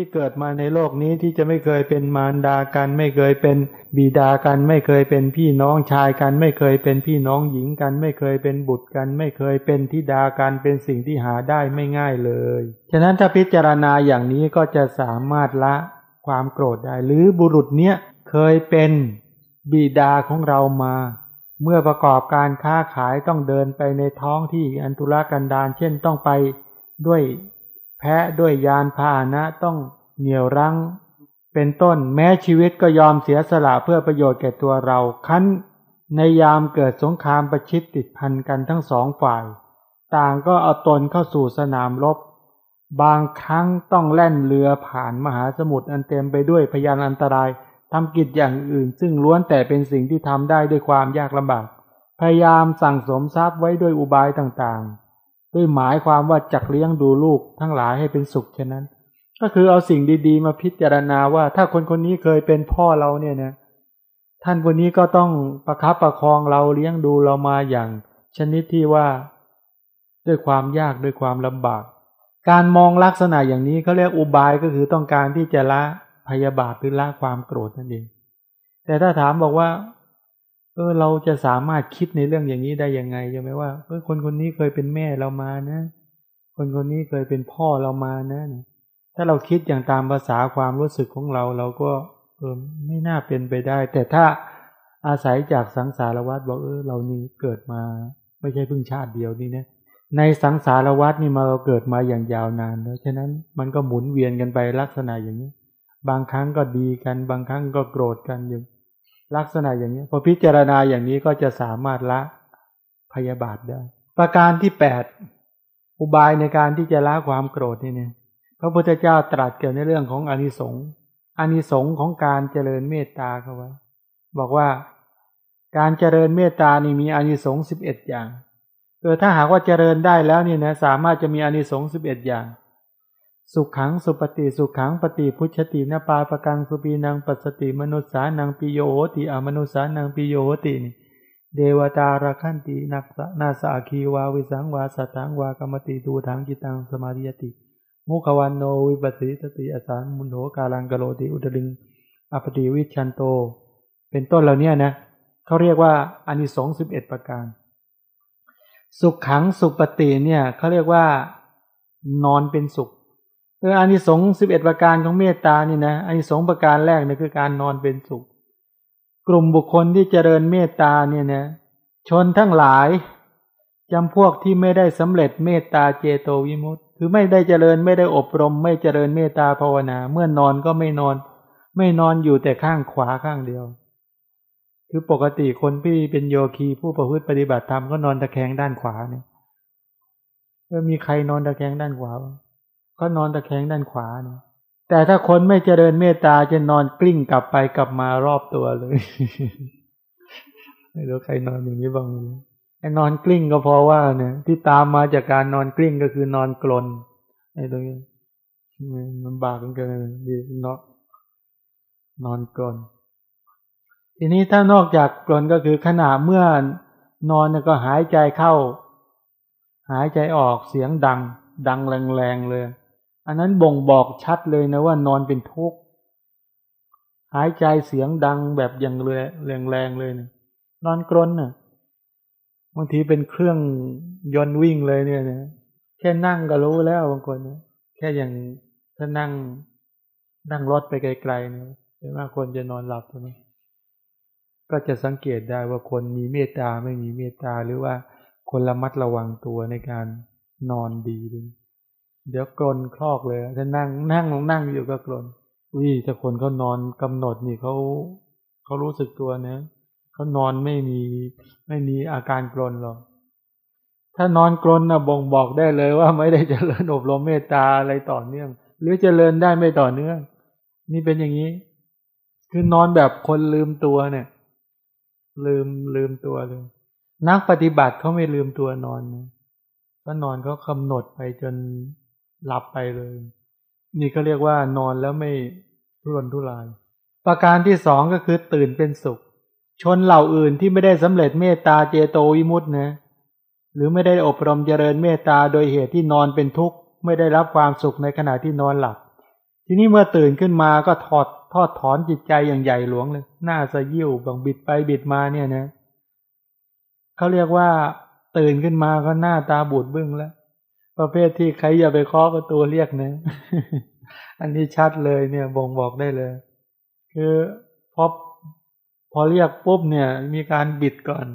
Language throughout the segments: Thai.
ที่เกิดมาในโลกนี้ที่จะไม่เคยเป็นมารดากัน ไม่เคยเป็นบิดากัน ไม่เคยเป็นพี่น้องชายกัน ไม่เคยเป็นพี่น้องหญิงกัน ไม่เคยเป็นบุตรกัน ไม่เคยเป็นทิดากันเป็นสิ่งที่หาได้ไม่ง่ายเลย ฉะนั้นถ้าพิจารณาอย่างนี้ก็จะสามารถละความโกรธได้ หรือบุรุษเนี้ยเคยเป็นบิดาของเรามา เมื่อประกอบการค้าขายต้องเดินไปในท้องที่อันตุลกันดารเช่นต้องไปด้วย แพะด้วยยานพาหนะต้องเหนี่ยวรั้ง เป็นต้นแม้ชีวิตก็ยอมเสียสละเพื่อประโยชน์แก่ตัวเรา คั้นในยามเกิดสงครามประชิดติดพันกันทั้งสองฝ่าย ต่างก็เอาตนเข้าสู่สนามรบบางครั้งต้องแล่นเรือผ่านมหาสมุทรอันเต็มไปด้วยพยานอันตรายทำกิจอย่างอื่น ซึ่งล้วนแต่เป็นสิ่งที่ทำได้ด้วยความยากลำบาก พยายามสั่งสมทรัพย์ไว้ด้วยอุบายต่างๆ ด้วยหมายความว่าจักเลี้ยงดูลูกทั้งหลายให้เป็นสุขเช่นนั้น ก็คือเอาสิ่งดีๆ มาพิจารณาว่าถ้าคนคนนี้เคยเป็นพ่อเราเนี่ยนะท่านคนนี้ก็ต้องประคับประคองเราเลี้ยงดูเรามาอย่าง ชนิดที่ว่า ด้วยความยากด้วยความลำบาก การมองลักษณะอย่างนี้เขาเรียกอุบายก็คือต้องการที่จะละพยาบาทหรือละความโกรธนั่นเองแต่ถ้าถามบอกว่า เออเราจะสามารถคิดในเรื่องอย่างนี้ได้ยังไงใช่ไหมว่าเออคนคนนี้เคยเป็นแม่เรามานะ คนคนนี้เคยเป็นพ่อเรามานะถ้าเราคิดอย่างตามภาษาความรู้สึกของเราเราก็เออไม่น่าเป็นไปได้ แต่ถ้าอาศัยจากสังสารวัฏบอกเออเรานี่เกิดมา ไม่ใช่เพิ่งชาติเดียวนี่นะในสังสารวัฏนี่มาเราเกิดมาอย่างยาวนานแล้วฉะนั้นมันก็หมุนเวียนกันไปลักษณะอย่างนี้ บางครั้งก็ดีกัน บางครั้งก็โกรธกันอยู่ ลักษณะอย่างนี้พอพิจารณาอย่างนี้ก็จะสามารถละพยาบาทได้ ประการที่แปดอุบายในการที่จะละความโกรธนี่เนี่ยพระพุทธเจ้าตรัสเกี่ยวในเรื่องของอนิสงส์อนิสงส์ของการเจริญเมตตาเขาไว้ บอกว่าการเจริญเมตตานี่มีอนิสงส์สิบเอ็ดอย่างเออถ้าหากว่าเจริญได้แล้วนี่นะสามารถจะมีอนิสงส์สิบเอ็ดอย่าง สุขังสุปติสุขังปฏิพุชฌตินปาปกังสุปินังปัสสติมนุสสานังปิโยโหติอมนุสสานังปิโยโหตินี่เทวตารักขันติ นาสสะ อัคคิ วาวิสังวาสัตถังวา กมติ ตุวฏังจิตตังสมาธิยติมุขวัณโณ วิปปสีทติอสัมมุฬโหกาลังกโรติอุตตริง อัปปฏิวิชฌันโต เป็นต้นเหล่านี้นะเขาเรียกว่าอานิสงส์สิบเอ็ดประการ สุขขังสุปฏิเนี่ยเขาเรียกว่านอนเป็นสุข เอออานิสงส์สิบเอ็ดประการของเมตตานี่นะอานิสงส์ประการแรกเนี่ยคือการนอนเป็นสุข กลุ่มบุคคลที่เจริญเมตตาเนี่ยนะชนทั้งหลายจำพวกที่ไม่ได้สำเร็จเมตตาเจโตวิมุตต์คือไม่ได้เจริญไม่ได้อบรม ไม่เจริญเมตตาภาวนา เมื่อนอนก็ไม่นอน ไม่นอนอยู่แต่ข้างขวาข้างเดียว คือปกติคนที่เป็นโยคีผู้ประพฤติปฏิบัติธรรมก็นอนตะแคงด้านขวาเนี่ยมีใครนอนตะแคงด้านขวาบ้าง ก็นอนตะแคงด้านขวาเนาะแต่ถ้าคนไม่เจริญเมตตาจะนอนกลิ้งกลับไปกลับมารอบตัวเลย ไม่รู้ใครนอนอย่างนี้บ้างไอ้นอนกลิ้งก็เพราะว่าเนี่ย ที่ตามมาจากการนอนกลิ้งก็คือนอนกลนไอ้ตรงนี้มันบากกันเกินดีเนาะนอนกลนทีนี้ถ้านอกจากกลนก็คือขณะเมื่อนอนก็หายใจเข้า หายใจออกเสียงดัง ดังแรงๆเลย อันนั้นบ่งบอกชัดเลยนะว่านอนเป็นทุกข์หายใจเสียงดังแบบอย่างแรงๆเลยนะนอนกรนนะ่ะบางทีเป็นเครื่องยนต์วิ่งเลยเนี่ยนะแค่นั่งก็รู้แล้วบางคนนะแค่อย่างถ้านั่งนั่งรถไปไกลๆเนี่ยเห็นว่าคนจะนอนหลับใช่ไหมก็จะสังเกตได้ว่าคนมีเมตตาไม่มีเมตตาหรือว่าคนระมัดระวังตัวในการนอนดีเลย เดี๋ยวกลนคลอกเลยถ้านั่งนั่งลงนั่งอยู่ก็กลนวิ่ถ้าคนเขานอนกำหนดนี่เขาเขารู้สึกตัวเนะเขานอนไม่มีไม่มีอาการกลนหรอกถ้านอนกลนนะบ่งบอกได้เลยว่าไม่ได้เจริญอบรมเมตตาอะไรต่อเนื่อง หรือเจริญได้ไม่ต่อเนื่อง นี่เป็นอย่างนี้ คือนอนแบบคนลืมตัวเนี่ย ลืมลืมตัวเลยนักปฏิบัติเขาไม่ลืมตัวนอนนะก็นอนก็กำหนดไปจน หลับไปเลย นี่ก็เรียกว่านอนแล้วไม่ทุรนทุราย ประการที่สองก็คือตื่นเป็นสุข ชนเหล่าอื่นที่ไม่ได้สำเร็จเมตตาเจโตวิมุตต์นะ หรือไม่ได้อบรมเจริญเมตตาโดยเหตุที่นอนเป็นทุกข์ ไม่ได้รับความสุขในขณะที่นอนหลับ ทีนี้เมื่อตื่นขึ้นมาก็ถอดทอดถอนจิตใจอย่างใหญ่หลวงเลย หน้าสยิวบังบิดไปบิดมาเนี่ยนะเขาเรียกว่าตื่นขึ้นมาก็หน้าตาบูดบึ้งแล้ว ประเภทที่ใครอย่าไปเคาะประตูเรียกนะอันนี้ชัดเลยเนี่ยบ่งบอกได้เลย คือพอพอเรียกปุ๊บเนี่ย มีการบิดก่อน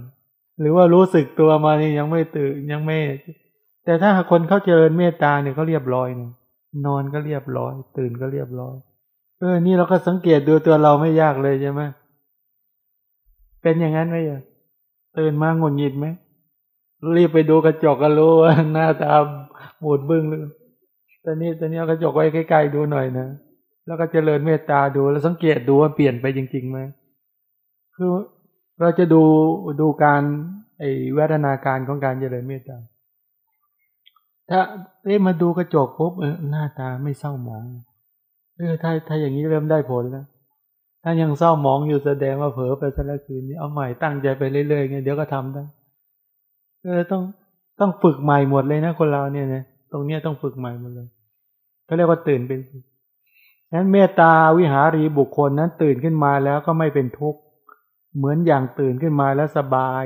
หรือว่ารู้สึกตัวมานี่ยังไม่ตื่นยังไม่ แต่ถ้าคนเขาเจริญเมตตาเนี่ยเขาเรียบร้อยเนี่ยนอนก็เรียบร้อย ตื่นก็เรียบร้อยเออนี่เราก็สังเกตดูตัวเราไม่ยากเลยใช่ไหมเป็นอย่างนั้นไหมตื่นมาหงุดหงิดไหมรีบไปดูกระจกก็รู้ว่าหน้าตา บูดบึ้งเลยตอนนี้ตอนนี้กระจกไว้ใกล้ๆดูหน่อยนะแล้วก็เจริญเมตตาดู แล้วสังเกตดูว่าเปลี่ยนไปจริงๆไหมคือเราจะดูดูการไอ้วัฒนาการของการเจริญเมตตา ถ้าเอ้มาดูกระจกปุ๊บเออหน้าตาไม่เศร้าหมองเออถ้าถ้าอย่างนี้เริ่มได้ผลแล้วถ้ายังเศร้าหมองอยู่แสดงว่าเผลอไปซะแล้วคืนนี้เอาใหม่ตั้งใจไปเรื่อยๆไงเดี๋ยวก็ทำได้เออต้อง ต้องฝึกใหม่หมดเลยนะคนเราเนี่ยนะตรงเนี้ยต้องฝึกใหม่หมดเลยเขาเรียกว่าตื่นเป็นนั้นเมตตาวิหารีบุคคลนั้นตื่นขึ้นมาแล้วก็ไม่เป็นทุกข์เหมือนอย่างตื่นขึ้นมาแล้วสบาย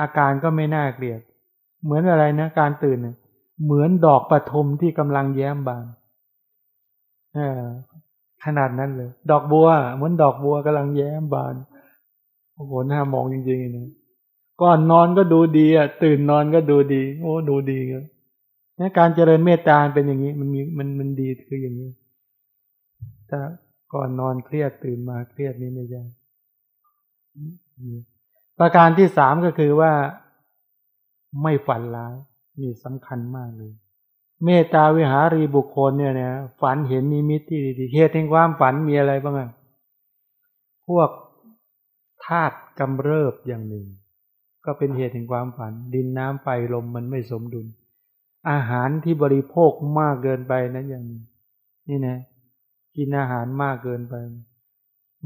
อาการก็ไม่น่าเกลียด เหมือนอะไรนะ การตื่นเหมือนดอกปฐมที่กำลังแย้มบานขนาดนั้นเลย ดอกบัว เหมือนดอกบัวกำลังแย้มบานโอ้โหน่ามองจริงๆนะ ก่อนนอนก็ดูดีอะตื่นนอนก็ดูดี โอ้ดูดีครับนี่การเจริญเมตตาเป็นอย่างนี้ มันมีมันมันดีคืออย่างนี้ถ้าก่อนนอนเครียดตื่นมาเครียดนี่ไม่ใช่ประการที่สามก็คือว่าไม่ฝันร้ายนี่สำคัญมากเลย เมตตาวิหารีบุคคลเนี่ยนะฝันเห็นนิมิตที่ดีเหตุแห่งความฝันมีอะไรบ้างอะพวกธาตุกำเริบอย่างหนึ่ง ก็เป็นเหตุแห่งความฝัน ดินน้ำไฟลมมันไม่สมดุล อาหารที่บริโภคมากเกินไปนะอย่างนี้นี่นะ กินอาหารมากเกินไป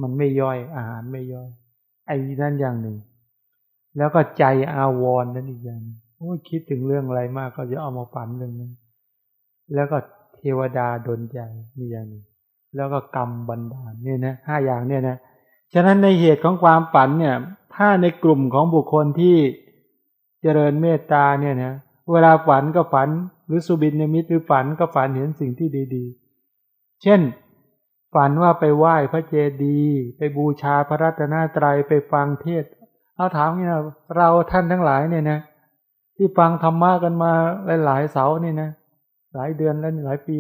มันไม่ย่อย อาหารไม่ย่อย ไอ้นั่นอย่างหนึ่ง แล้วก็ใจอาวรนั่นอีกอย่างโอ้คิดถึงเรื่องอะไรมากก็จะเอามาฝันเรื่องนั้นแล้วก็เทวดาดนใจนี่อย่างหนึ่งแล้วก็กรรมบันดาลเนี่ยนะห้าอย่างเนี่ยนะฉะนั้นในเหตุของความฝันเนี่ย ถ้าในกลุ่มของบุคคลที่เจริญเมตตาเนี่ยนะเวลาฝันก็ฝันหรือสุบินมิตรหรือฝันก็ฝันเห็นสิ่งที่ดีๆ เช่น ฝันว่าไปไหว้พระเจดีย์ไปบูชาพระรัตนตรัยไปฟังเทศเอาถามนี่นะเราท่านทั้งหลายเนี่ยนะ ที่ฟังธรรมะกันมาหลายๆเสาเนี่ยนะหลายเดือนแล้วหลายปี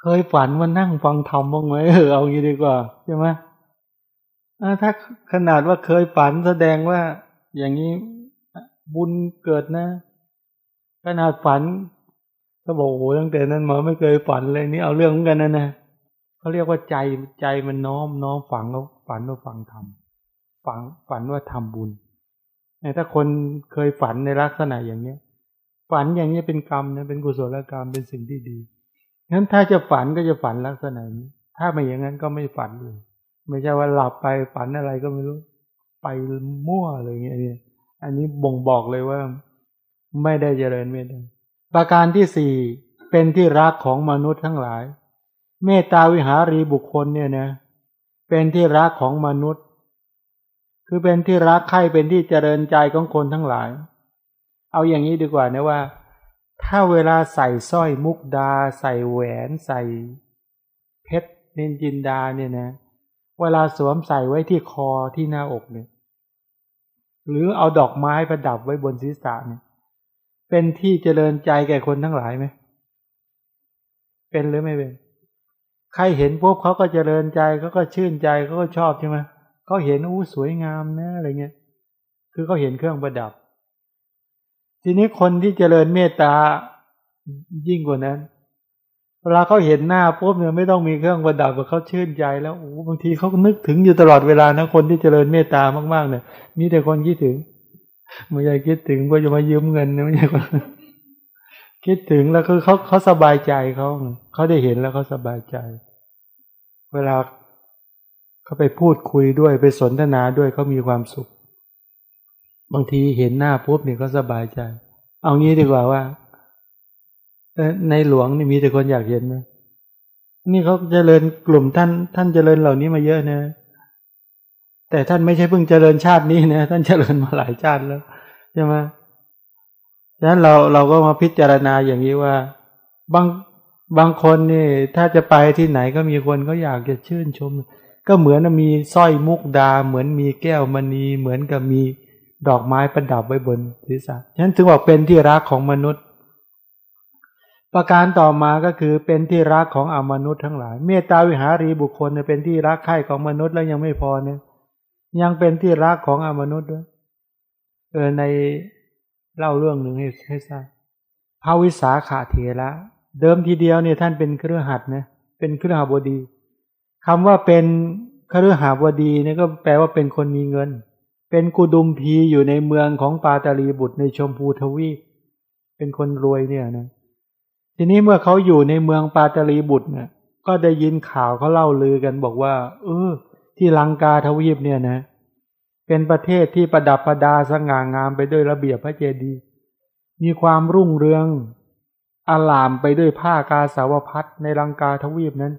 เคยฝันว่านั่งฟังธรรมบ้างไหมเออเอางี้ดีกว่าใช่ไหม ถ้าขนาดว่าเคยฝันแสดงว่าอย่างนี้บุญเกิดนะ ขนาดฝันก็บอกโอ้ตั้งแต่นั้นมาไม่เคยฝันเลยนี่เอาเรื่องเหมือนกันนะนะเขาเรียกว่าใจใจมันน้อมน้อมฝังแล้วฝันว่าฟังธรรมฝังฝันว่าทำบุญถ้าคนเคยฝันในลักษณะอย่างเนี้ย ฝันอย่างนี้เป็นกรรมนะเป็นกุศลกรรมเป็นสิ่งที่ดีงั้นถ้าจะฝันก็จะฝันลักษณะนี้ ถ้าไม่อย่างนั้นก็ไม่ฝันเลย ไม่ใช่ว่าหลับไปฝันอะไรก็ไม่รู้ ไปมั่วอะไรเงี้ยนี่อันนี้บ่งบอกเลยว่า ไม่ได้เจริญเมตตาประการที่สี่เป็นที่รักของมนุษย์ทั้งหลาย เมตตาวิหารีบุคคลเนี่ยนะ เป็นที่รักของมนุษย์ คือเป็นที่รักใครเป็นที่เจริญใจของคนทั้งหลาย เอาอย่างนี้ดีกว่านะว่า ถ้าเวลาใส่สร้อยมุกดา ใส่แหวน ใส่เพชรเนนจินดาเนี่ยนะเเวลาสวมใส่ไว้ที่คอที่หน้าอกเนี่ย หรือเอาดอกไม้ประดับไว้บนศีรษะเนี่ย เป็นที่เจริญใจแก่คนทั้งหลายไหม เป็นหรือไม่เป็น ใครเห็นปุ๊บเขาก็เจริญใจเขาก็ชื่นใจเขาก็ชอบใช่ไหมเขาเห็นอู้สวยงามนะอะไรเงี้ย คือเขาเห็นเครื่องประดับ ทีนี้คนที่เจริญเมตตายิ่งกว่านั้น เวลาเขาเห็นหน้าปุ๊บเนี่ยไม่ต้องมีเครื่องประดับเขาชื่นใจแล้วโอ้บางทีเขานึกถึงอยู่ตลอดเวลานะคนที่เจริญเมตตามากๆเนี่ยมีแต่คนคิดถึงไม่ใช่คิดถึงว่าจะมายืมเงินนะไม่ใช่คิดถึงแล้วคือเขาเขาสบายใจเขาเขาได้เห็นแล้วเขาสบายใจ เวลาเขาไปพูดคุยด้วยไปสนทนาด้วยเขามีความสุข บางทีเห็นหน้าปุ๊บเนี่ยเขาสบายใจ เอางี้ดีกว่าว่า ในหลวงนี่มีแต่คนอยากเห็นไหมนี่เขาเจริญกลุ่มท่าน ท่านเจริญเหล่านี้มาเยอะนะ แต่ท่านไม่ใช่เพิ่งเจริญชาตินี้นะท่านเจริญมาหลายชาติแล้วใช่ไหมดังนั้นเราเราก็มาพิจารณาอย่างนี้ว่า บางบางคนนี่ ถ้าจะไปที่ไหนก็มีคนก็อยากจะชื่นชม ก็เหมือนมีสร้อยมุกดา เหมือนมีแก้วมณีเหมือนกับมีดอกไม้ประดับไว้บนศีรษะฉะนั้นถึงบอกเป็นที่รักของมนุษย์ ประการต่อมาก็คือเป็นที่รักของอมนุษย์ทั้งหลาย เมตตาวิหารีบุคคลเนี่ยเป็นที่รักใคร่ของมนุษย์แล้วยังไม่พอเนี่ยยังเป็นที่รักของอมนุษย์ด้วยเออในเล่าเรื่องหนึ่งให้ให้ทราบพระวิสาขาเถระเดิมทีเดียวเนี่ยท่านเป็นเครือหัดนะเป็นเครือหาบดีคำว่าเป็นเครือหาบดีเนี่ยก็แปลว่าเป็นคนมีเงิน เป็นกุดุมพีอยู่ในเมืองของปาตาลีบุตรในชมพูทวีเป็นคนรวยเนี่ยนะ ทีนี้เมื่อเขาอยู่ในเมืองปาตลีบุตรเนี่ย ก็ได้ยินข่าวเขาเล่าลือกันบอกว่า เออ ที่ลังกาทวีปเนี่ยนะ เป็นประเทศที่ประดับประดาสง่างามไปด้วยระเบียบพระเจดีย์มีความรุ่งเรืองอลามไปด้วยผ้ากาสาวพัดในลังกาทวีปนั้น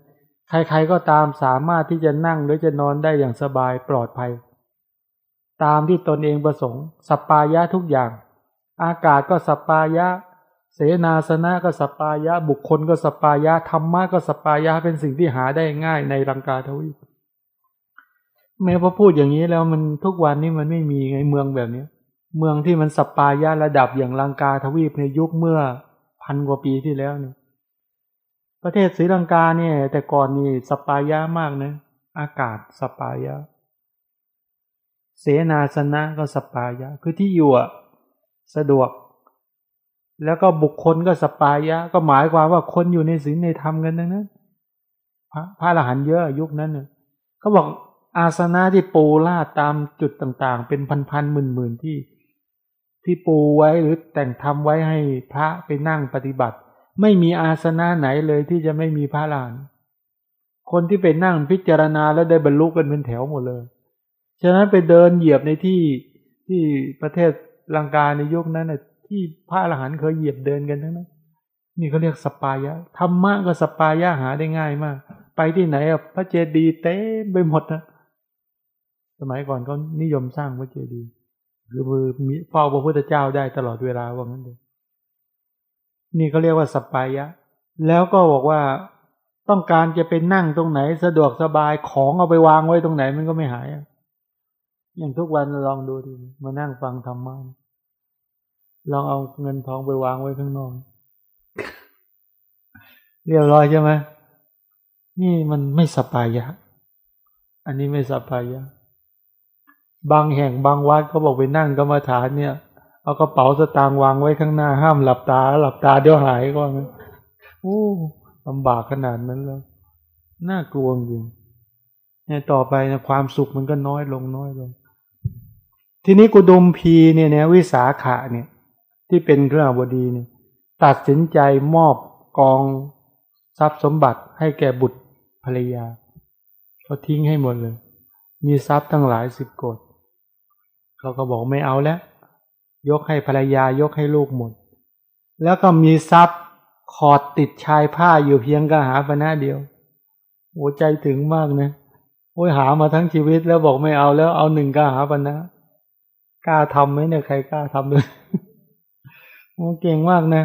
ใครๆก็ตามสามารถที่จะนั่งหรือจะนอนได้อย่างสบายปลอดภัย ตามที่ตนเองประสงค์สปายะทุกอย่าง อากาศก็สปายะ เสนาสนะก็สปายะ บุคคลก็สปายะธรรมะก็สปายะเป็นสิ่งที่หาได้ง่ายในลังกาทวีปแม้พอพูดอย่างนี้แล้วมันทุกวันนี้มันไม่มีไงเมืองแบบนี้เมืองที่มันสปายะระดับอย่างลังกาทวีปในยุคเมื่อพันกว่าปีที่แล้วเนี่ย ประเทศศรีลังกาเนี่ย แต่ก่อนนี่สปายะมากนะอากาศสปายะ เสนาสนะก็สปายะ คือที่อยู่อะสะดวก แล้วก็บุคคลก็สปายะ ก็หมายความว่าคนอยู่ในศีลในธรรมกันทั้งนั้นพระพระอรหันต์เยอะยุคนั้นเนี่ยเขาบอกอาสนะที่ปูลาดตามจุดต่างๆ เป็นพันๆหมื่นๆที่ที่ปูไว้หรือแต่งทำไว้ให้พระไปนั่งปฏิบัติ ไม่มีอาสนะไหนเลยที่จะไม่มีพระลาน คนที่ไปนั่งพิจารณาแล้วได้บรรลุกันเป็นแถวหมดเลย ฉะนั้นไปเดินเหยียบในที่ที่ประเทศลังกาในยุคนั้นน่ะ ที่พระอรหันต์เคยเหยียบเดินกันทั้งนั้นนี่เขาเรียกสปายะธรรมะก็สปายะหาได้ง่ายมาก ไปที่ไหนอะพระเจดีย์เต็มไปหมดนะสมัยก่อนก็นิยมสร้างพระเจดีย์คือมีเฝ้าพระพุทธเจ้าได้ตลอดเวลาว่างั้นเลยนี่เขาเรียกว่าสปายะ แล้วก็บอกว่าต้องการจะไปนั่งตรงไหน สะดวกสบายของเอาไปวางไว้ตรงไหนมันก็ไม่หาย อย่างทุกวันลองดูดิมานั่งฟังธรรมะ ลองเอาเงินทองไปวางไว้ข้างนอกเรียบร้อยใช่ไหมนี่มันไม่สปายะ อันนี้ไม่สปายะ บางแห่งบางวัดเขาบอกไปนั่งกรรมฐานเนี่ย เอากระเป๋าสตางค์วางไว้ข้างหน้า ห้ามหลับตา หลับตาเดี๋ยวหายก็มันโอ้ลำบากขนาดนั้นแล้ว น่ากลัวจริงเนี่ยต่อไปนะความสุขมันก็น้อยลงน้อยลง ทีนี้กุดุมพีเนี่ยเนี่ยวิสาขะเนี่ย ที่เป็นเครื่องบดีเนี่ยตัดสินใจมอบกองทรัพย์สมบัติให้แก่บุตรภรรยาเขาทิ้งให้หมดเลย มีทรัพย์ทั้งหลายสิบกฎเขาก็บอกไม่เอาแล้ว ยกให้ภรรยายกให้ลูกหมด แล้วก็มีทรัพย์ขอดติดชายผ้าอยู่เพียงกระหาปณะเดียวโอ้ใจถึงมากนะโอ้ยหามาทั้งชีวิตแล้วบอกไม่เอาแล้วเอาหนึ่งกระหาปณะกล้าทำไหมเนี่ยใครกล้าทำเลย โอ้เก่งมากนะ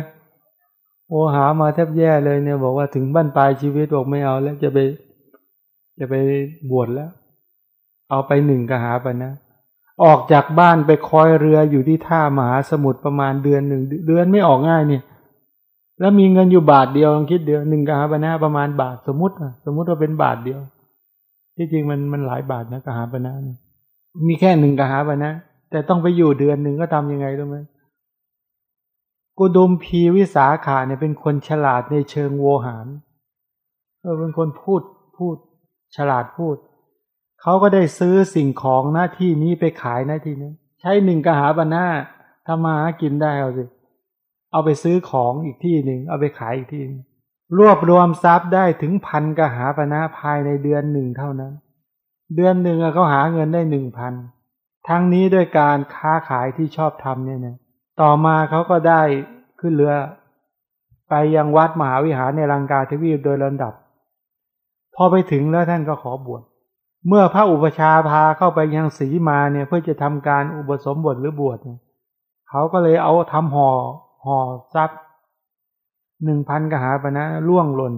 โอหามาแทบแย่เลยเนี่ย บอกว่าถึงบ้านปลายชีวิตบอกไม่เอาแล้วจะไป จะไปบวชแล้ว เอาไปหนึ่งกะหาปณะออกจากบ้านไปคอยเรืออยู่ที่ท่ามหาสมุทรประมาณเดือนหนึ่งเดือนไม่ออกง่ายเนี่ย แล้วมีเงินอยู่บาทเดียวลองคิดเดียวหนึ่งกหาปณะประมาณบาทสมมติอะสมมติว่าเป็นบาทเดียว ที่จริงมันมันหลายบาทนะกหาปณะมีแค่หนึ่งกหาปณะแต่ต้องไปอยู่เดือนหนึ่งก็ทำยังไงรู้ไหม กุดุมพีวิสาขาเนี่ยเป็นคนฉลาดในเชิงโวหารเออเป็นคนพูดพูดฉลาดพูด เขาก็ได้ซื้อสิ่งของหน้าที่นี้ไปขายหน้าที่นี้ใช้หนึ่งกหาบรรณาทำมาหากินได้เอาสิ เอาไปซื้อของอีกที่หนึ่งเอาไปขายอีกที่รวบรวมทรัพย์ได้ถึงพันกหาปณะภายในเดือนหนึ่งเท่านั้น เดือนหนึ่งเขาหาเงินได้หนึ่งพันทั้งนี้ด้วยการค้าขายที่ชอบทำเนี่ยนะ ต่อมาเขาก็ได้ขึ้นเรือ ไปยังวัดมหาวิหารในลังกาทวีปโดยลำดับ พอไปถึงแล้วท่านก็ขอบวชเมื่อพระอุปชาพาเข้าไปยังสีมาเนี่ยเพื่อจะทำการอุปสมบทหรือบวชเขาก็เลยเอาทำห่อห่อทรัพย์หนึ่งพันกหาปณะล่วงหล่น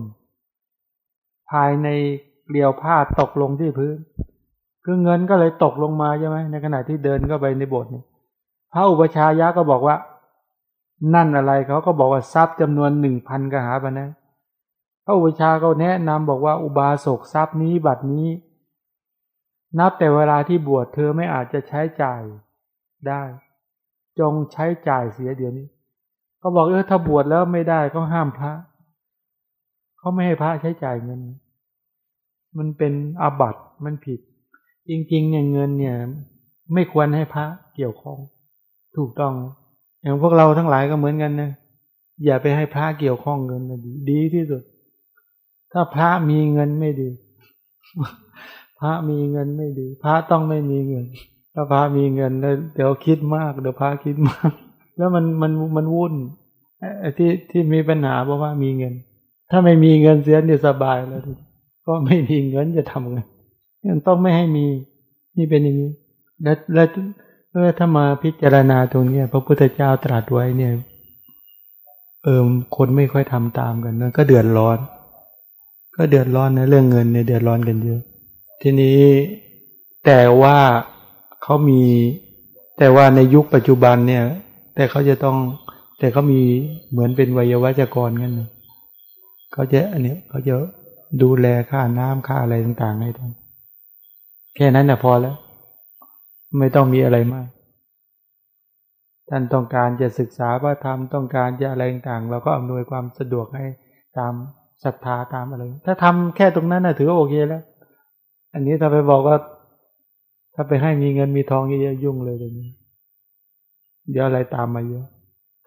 ภายในเกลียวผ้าตกลงที่พื้น คือเงินก็เลยตกลงมาใช่ไหมในขณะที่เดินเข้าไปในโบสถ์เนี่ย พระอุปชายะก็บอกว่า นั่นอะไรเขาก็บอกว่าทรัพย์จำนวนหนึ่งพันกหาปณะพระอุปชาก็แนะนำบอกว่าอุบาสกทรัพย์นี้บัตรนี้ นับแต่เวลาที่บวชเธอไม่อาจจะใช้จ่ายได้ จงใช้จ่ายเสียเดี๋ยวนี้เขาบอกเออถ้าบวชแล้วไม่ได้ก็ห้ามพระเขาไม่ให้พระใช้จ่ายเงิน มันเป็นอาบัติมันผิด จริงๆเนี่ยเงินเนี่ย ไม่ควรให้พระเกี่ยวข้อง ถูกต้อง อย่างพวกเราทั้งหลายก็เหมือนกันนะอย่าไปให้พระเกี่ยวข้องเงินนะดี ดีที่สุด ถ้าพระมีเงินไม่ดี พระมีเงินไม่ดี พระต้องไม่มีเงิน ถ้าพระมีเงินแล้วเดี๋ยวคิดมากเดี๋ยวพระคิดมาก แล้วมันมันมันวุ่นที่ที่มีปัญหาเพราะว่ามีเงิน ถ้าไม่มีเงินเสียเนี่ยสบายแล้วก็ไม่มีเงินจะทำไงต้องไม่ให้มี นี่เป็นอย่างนี้ แล้วแล้ว เมื่อถ้ามาพิจารณาตรงนี้พระพุทธเจ้าตรัสไว้เนี่ย เออคนไม่ค่อยทำตามกันนะก็เดือดร้อน ก็เดือดร้อนนะเรื่องเงินเนี่ยเดือดร้อนกันเยอะ ทีนี้แต่ว่าเขามี แต่ว่าในยุคปัจจุบันเนี่ย แต่เขาจะต้อง แต่เขามีเหมือนเป็นวัยวะจกรกันนะเขาจะอันนี้เขาจะดูแลค่าน้ำค่าอะไรต่างๆให้ท่านแค่นั้นนะพอแล้ว ไม่ต้องมีอะไรมาก ท่านต้องการจะศึกษาพระธรรมต้องการจะอะไรต่างๆเราก็อำนวยความสะดวกให้ตามศรัทธาตามอะไร ถ้าทำแค่ตรงนั้นนะถือว่าโอเคแล้ว อันนี้ถ้าไปบอกว่า ถ้าไปให้มีเงินมีทองเยอะๆยุ่งเลยเลยนี้ เดี๋ยวอะไรตามมาเยอะ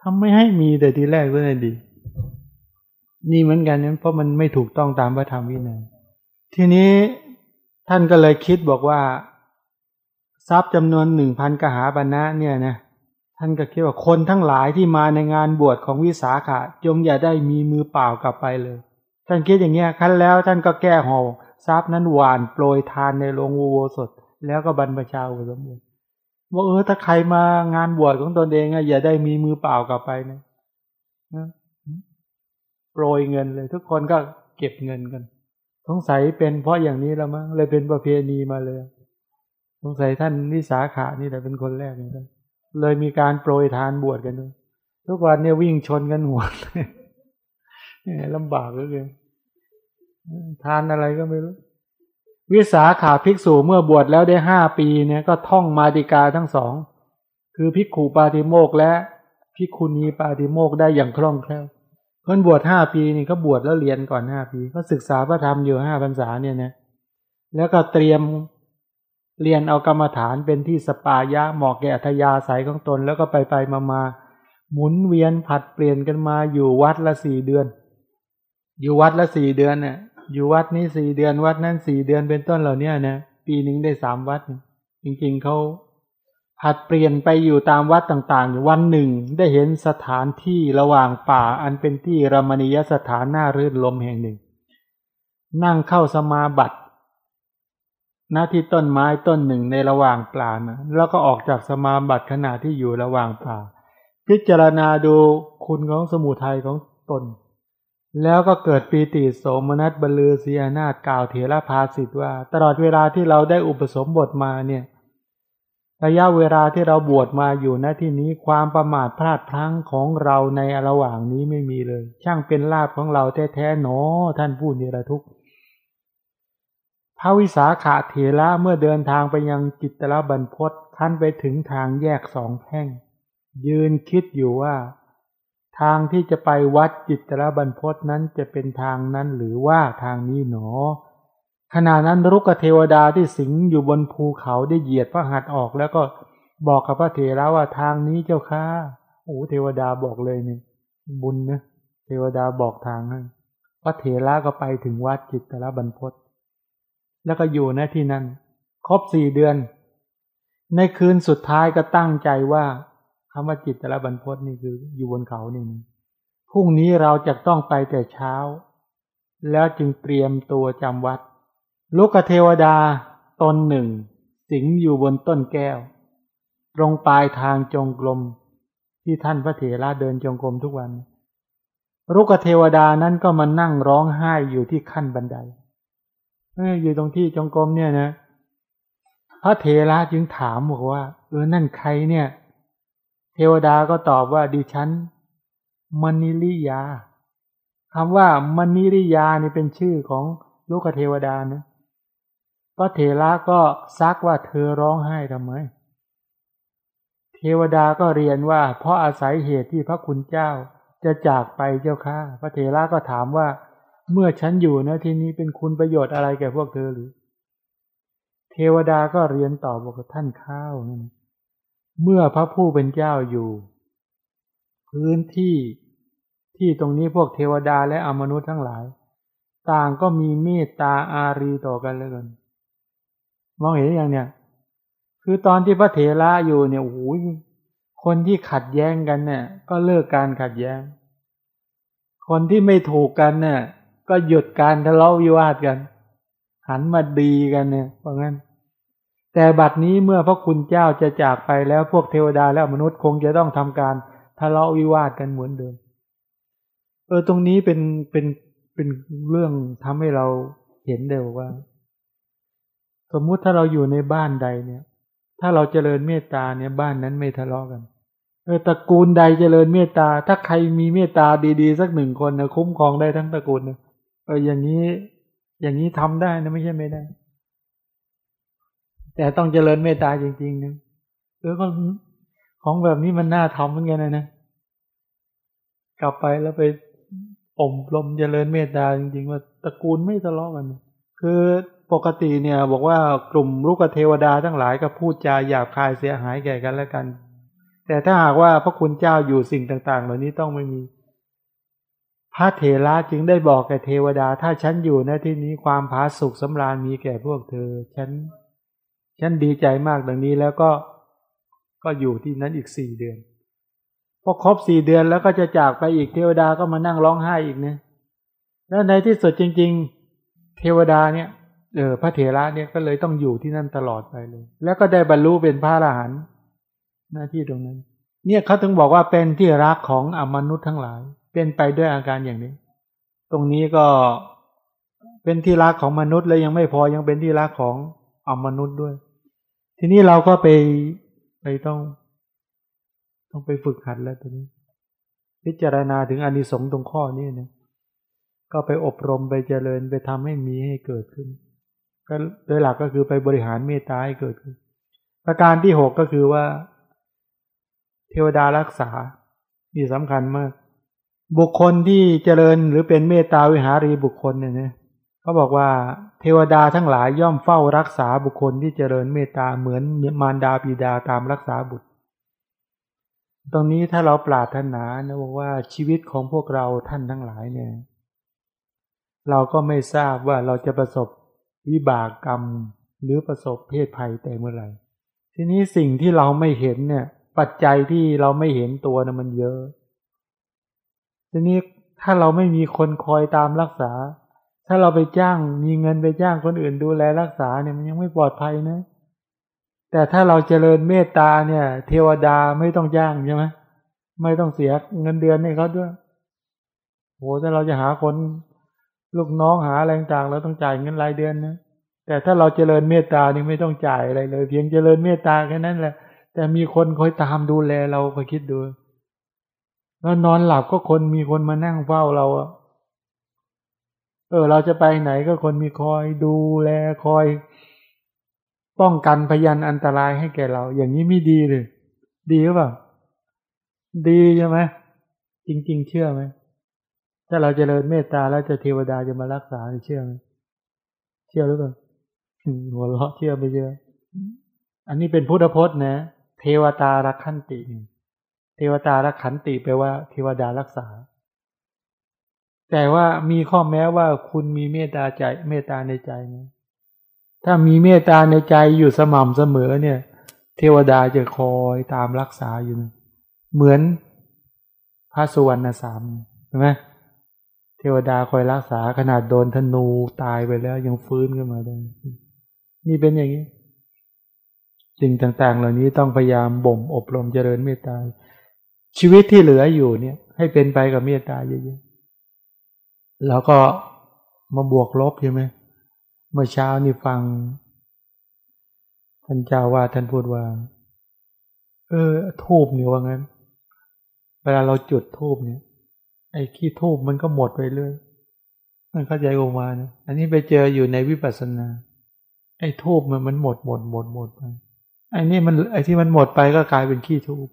ทำไม่ให้มีแต่ทีแรกก็ได้ดี นี่เหมือนกันนั้นเพราะมันไม่ถูกต้องตามพระธรรมวินัยทีนี้ท่านก็เลยคิดบอกว่า ทรัพย์จำนวนหนึ่งพันกหาปณะเนี่ยนะท่านก็คิดว่าคนทั้งหลายที่มาในงานบวชของวิสาขะจงอย่าได้มีมือเปล่ากลับไปเลย ท่านคิดอย่างเงี้ยขั้นแล้วท่านก็แก้ห่อทรัพย์นั้นหวานโปรยทานในโรงโวสดแล้วก็บรรพชาอุสมบูรณ์ว่าเออถ้าใครมางานบวชของตนเองอะอย่าได้มีมือเปล่ากลับไปนะโปรยเงินเลย ทุกคนก็เก็บเงินกันสงสัยเป็นเพราะอย่างนี้แล้วมั้งเลยเป็นประเพณีมาเลย สงสัยท่านนิสาขานี่แหละเป็นคนแรกเลยเลยมีการโปรยทานบวชกันด้วยทุกวันเนี่ยวิ่งชนกันหัวลำบากเลยทานอะไรก็ไม่รู้ วิสาขาภิกษุเมื่อบวชแล้วได้ห้าปีเนี่ยก็ท่องมาติกาทั้งสอง คือภิกขุปาติโมกและภิกขุณีปาติโมกได้อย่างคล่องแคล่วคนบวชห้าปีนี่เขาบวชแล้วเรียนก่อนห้าปี ก็ศึกษาพระธรรมอยู่ห้าพรรษาเนี่ยนะแล้วก็เตรียม เรียนเอากรรมฐานเป็นที่สปายะเหมาะแก่อัธยาศัยของตนแล้วก็ไปไปมามาหมุนเวียนผัดเปลี่ยนกันมาอยู่วัดละสี่เดือน อยู่วัดละสี่เดือนเนี่ยอยู่วัดนี้สี่เดือนวัดนั้นสี่เดือนเป็นต้นเหล่านี้นะปีหนึ่งได้สามวัด จริงๆเขาผัดเปลี่ยนไปอยู่ตามวัดต่างๆ วันหนึ่งได้เห็นสถานที่ระหว่างป่าอันเป็นที่รมณียสถานน่ารื่นลมแห่งหนึ่ง นั่งเข้าสมาบัติ หน้าที่ต้นไม้ต้นหนึ่งในระหว่างป่านะแล้วก็ออกจากสมาบัติขณะที่อยู่ระหว่างป่า พิจารณาดูคุณของสมุทัยของตน แล้วก็เกิดปีติโสมนัสบลือศียนาฏกล่าวเถระภาสิทธ์ว่า ตลอดเวลาที่เราได้อุปสมบทมาเนี่ยระยะเวลาที่เราบวชมาอยู่ณที่นี้ความประมาทพลาดพลั้งของเราในระหว่างนี้ไม่มีเลย ช่างเป็นลาภของเราแท้ๆหนอท่านผู้นิรทุกข์ พระวิสาขาเถระเมื่อเดินทางไปยังจิตตะบรรพศท่านไปถึงทางแยกสองแพ่ง ยืนคิดอยู่ว่า ทางที่จะไปวัดจิตรบรรพศนั้นจะเป็นทางนั้นหรือว่าทางนี้หนอ ขณะนั้นรุกเทวดาที่สิงอยู่บนภูเขาได้เหยียดพระหัตถ์ออกแล้วก็บอกกับพระเถระว่าทางนี้เจ้าค่ะโอ้เทวดาบอกเลยนี่บุญนะเทวดาบอกทางให้พระเถระก็ไปถึงวัดจิตรบรรพศ แล้วก็อยู่ณที่นั้นครบสี่เดือน ในคืนสุดท้ายก็ตั้งใจว่าคำว่าจิตแต่ละบรรพตนี่คืออยู่บนเขานี่พรุ่งนี้เราจะต้องไปแต่เช้า แล้วจึงเตรียมตัวจำวัด ลูกเทวดาตนหนึ่ง สิงอยู่บนต้นแก้ว ตรงปลายทางจงกรมที่ท่านพระเถระเดินจงกรมทุกวันลูกเทวดานั้นก็มานั่งร้องไห้อยู่ที่ขั้นบันได อยู่ตรงที่จงกรมเนี่ยนะพระเถระจึงถามบอกว่า เออนั่นใครเนี่ย เทวดาก็ตอบว่าดิฉันมณิริยาคำว่ามณิริยานี่เป็นชื่อของลูกเทวดานะพระเถระก็ซักว่าเธอร้องไห้ทำไม เทวดาก็เรียนว่า เพราะอาศัยเหตุที่พระคุณเจ้าจะจากไปเจ้าค่ะพระเถระก็ถามว่า เมื่อฉันอยู่นะที่นี้เป็นคุณประโยชน์อะไรแก่พวกเธอหรือ เทวดาก็เรียนตอบบอกท่านข้าวเมื่อพระผู้เป็นเจ้าอยู่ พื้นที่ที่ตรงนี้พวกเทวดาและอมนุษย์ทั้งหลาย ต่างก็มีเมตตาอารีต่อกันเลยกันมองเห็นอย่างเนี้ยคือตอนที่พระเถระอยู่เนี่ยโอ้ยคนที่ขัดแย้งกันเนี่ย ก็เลิกการขัดแย้ง คนที่ไม่ถูกกันเนี่ย ก็หยุดการทะเลาะวิวาทกัน หันมาดีกันเนี่ยเพราะงั้น แต่บัดนี้เมื่อพระคุณเจ้าจะจากไปแล้วพวกเทวดาและมนุษย์คงจะต้องทำการทะเลาะวิวาทกันเหมือนเดิม เออตรงนี้เป็นเป็นเป็นเรื่องทำให้เราเห็นได้ว่า สมมุติถ้าเราอยู่ในบ้านใดเนี่ย ถ้าเราเจริญเมตตาเนี่ยบ้านนั้นไม่ทะเลาะกันเออตระกูลใดเจริญเมตตา ถ้าใครมีเมตตาดีๆ สักหนึ่งคนนะคุ้มครองได้ทั้งตระกูลนะ อออย่างนี้ อย่างนี้ทำได้นะไม่ใช่ไม่ได้ แต่ต้องเจริญเมตตาจริงๆนะเออก็ของแบบนี้มันน่าทำเหมือนกันนะนะกลับไปแล้วไปอมลมเจริญเมตตาจริงๆ ว่าตระกูลไม่ทะเลาะกัน คือปกติเนี่ย บอกว่ากลุ่มลูกเทวดาทั้งหลายก็พูดจาหยาบคายเสียหายแก่กันและกัน แต่ถ้าหากว่าพระคุณเจ้าอยู่สิ่งต่าง ๆ เหล่านี้ต้องไม่มี พระเถระจึงได้บอกแก่เทวดา ถ้าฉันอยู่ในที่นี้ความผาสุกสำราญมีแก่พวกเธอ ฉัน ฉันดีใจมากดังนี้แล้วก็ก็อยู่ที่นั้นอีกสี่เดือนพอครบสี่เดือนแล้วก็จะจากไปอีกเทวดาก็มานั่งร้องไห้อีกเนี่ยแล้วในที่สุดจริง ๆ เทวดาเนี่ยเออพระเถระเนี่ยก็เลยต้องอยู่ที่นั่นตลอดไปเลย แล้วก็ได้บรรลุเป็นพระอรหันต์หน้าที่ตรงนั้น เนี่ยเขาถึงบอกว่าเป็นที่รักของอมนุษย์ทั้งหลาย เป็นไปด้วยอาการอย่างนี้ ตรงนี้ก็เป็นที่รักของมนุษย์ แล้วยังไม่พอยังเป็นที่รักของอมนุษย์ด้วย ทีนี้เราก็ไปไปต้อง ต้องไปฝึกหัดแล้วตัวนี้ พิจารณาถึงอานิสงส์ตรงข้อนี้นะก็ไปอบรมไปเจริญไปทำให้มีให้เกิดขึ้น ก็โดยหลักก็คือไปบริหารเมตตาให้เกิดขึ้น ประการที่หกก็คือว่า เทวดารักษานี่สำคัญมาก บุคคลที่เจริญหรือเป็นเมตตาวิหารีบุคคลเนี่ยนะเขาบอกว่าเทวดาทั้งหลายย่อมเฝ้ารักษาบุคคลที่เจริญเมตตาเหมือนมารดาบิดาตามรักษาบุตร ตรงนี้ถ้าเราปรารถนานะบอกว่าชีวิตของพวกเราท่านทั้งหลายเนี่ย เราก็ไม่ทราบว่าเราจะประสบวิบากกรรมหรือประสบเพศภัยแต่เมื่อไหร่ ทีนี้สิ่งที่เราไม่เห็นเนี่ย ปัจจัยที่เราไม่เห็นตัวนะมันเยอะ ทีนี้ถ้าเราไม่มีคนคอยตามรักษา ถ้าเราไปจ้างมีเงินไปจ้างคนอื่นดูแลรักษาเนี่ยมันยังไม่ปลอดภัยนะ แต่ถ้าเราเจริญเมตตาเนี่ย เทวดาไม่ต้องจ้างใช่ไหมไม่ต้องเสียเงินเดือนให้เขาด้วยโหถ้าเราจะหาคนลูกน้องหาอะไรต่างเราต้องจ่ายเงินรายเดือนนะแต่ถ้าเราเจริญเมตตานี่ไม่ต้องจ่ายอะไรเลย เพียงเจริญเมตตาแค่นั้นแหละ แต่มีคนคอยตามดูแลเราไปคิดดู แล้วนอนหลับก็คนมีคนมานั่งเฝ้าเราอะเออ เราจะไปไหนก็คนมีคอยดูแลคอย ป้องกันพยันอันตรายให้แก่เรา อย่างนี้ไม่ดีเลยดีหรือเปล่าดีใช่ไหมจริง ๆ เชื่อไหมถ้าเราจเจริญเมตตาแล้วจะเทวดาจะมารักษาเชื่อไหมเชื่อหรือเปล่าหัวเราะเชื่อไปเยอะอันนี้เป็นพุทธพจน์นะ เทวตารักขันติเนี่ย ทวตารักขันติแปลว่าเทวดารักษา แต่ว่ามีข้อแม้ว่าคุณมีเมตตาใจเมตตาในใจนะถ้ามีเมตตาในใจอยู่สม่ำเสมอเนี่ย เทวดาจะคอยตามรักษาอยู่เหมือนพระสุวรรณสามใช่ไหมเทวดาคอยรักษาขนาดโดนธนูตายไปแล้วยังฟื้นขึ้นมาได้นี่เป็นอย่างนี้สิ่งต่างๆ เหล่านี้ต้องพยายามบ่มอบรมเจริญเมตตา ชีวิตที่เหลืออยู่เนี่ย ให้เป็นไปกับเมตตาเยอะๆแล้วก็มาบวกลบใช่ไหมเมื่อเช้านี่ฟัง ท่านเจ้าว่าท่านพูดว่า เออทูบเนี่ยว่างั้น เวลาเราจุดทูบเนี่ย ไอ้ขี้ทูบมันก็หมดไปเรื่อยมันเข้าใจออกมาเนี่ยอันนี้ไปเจออยู่ในวิปัสสนา ไอ้ทูบมันมันหมดหมดหมดหมดไปไอ้นี่มันไอ้ที่มันหมดไปก็กลายเป็นขี้ทูบ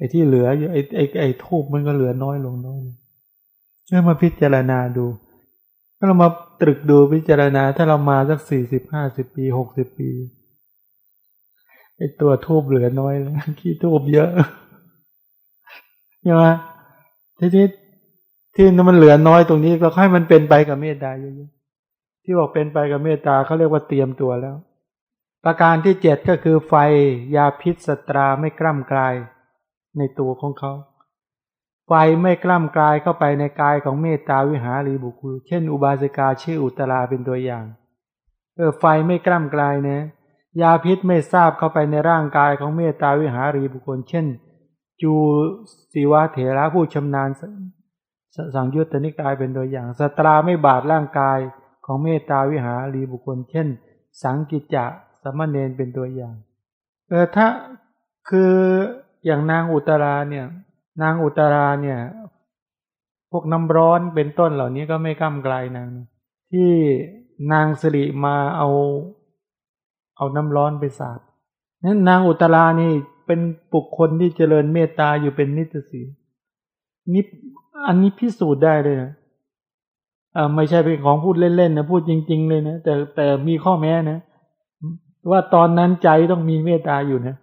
ไอ้ที่เหลืออยู่ไอ้ไอ้ไอ้ทูบมันก็เหลือน้อยลงน้อยลงเมื่อมาพิจารณาดู ถ้าเรามาตรึกดูพิจารณา ถ้าเรามาสักสี่สิบห้าสิบปีหกสิบปีไอ้ตัวทูบเหลือน้อยแล้วขี้ทูบเยอะใช่ไหมทีนี้ที่มันเหลือน้อยตรงนี้เราให้มันเป็นไปกับเมตตาเยอะๆที่บอกเป็นไปกับเมตตาเขาเรียกว่าเตรียมตัวแล้ว ประการที่เจ็ดก็คือไฟยาพิษสตราไม่กล้ำกลาย ในตัวของเขาไฟไม่กล้ำกลายเข้าไปในกายของเมตตาวิหารีบุคคลเช่นอุบาสิกาชื่ออุตราเป็นตัวอย่าง เออไฟไม่กล้ำกลายนะ ยาพิษไม่ทราบเข้าไปในร่างกายของเมตตาวิหารีบุคคล เช่น จูสีวะเถระผู้ชำนาญสังยุตตนิกายเป็นตัวอย่าง สตราไม่บาดร่างกายของเมตตาวิหารีบุคคล เช่น สังกิจจะสมณเณรเป็นตัวอย่าง เออถ้าคือ อย่างนางอุตราเนี่ย นางอุตราเนี่ย พวกน้ำร้อนเป็นต้นเหล่านี้ก็ไม่ก้ามไกลนาง ที่นางสิริมาเอา เอาน้ำร้อนไปสาดนั้นนางอุตรานี่เป็นบุคคลที่เจริญเมตตาอยู่เป็นนิสสีนี่อันนี้พิสูจน์ได้เลยนะอ่าไม่ใช่เป็นของพูดเล่นๆนะพูดจริง ๆ เลยนะแต่แต่มีข้อแม้นะว่าตอนนั้นใจต้องมีเมตตาอยู่นะ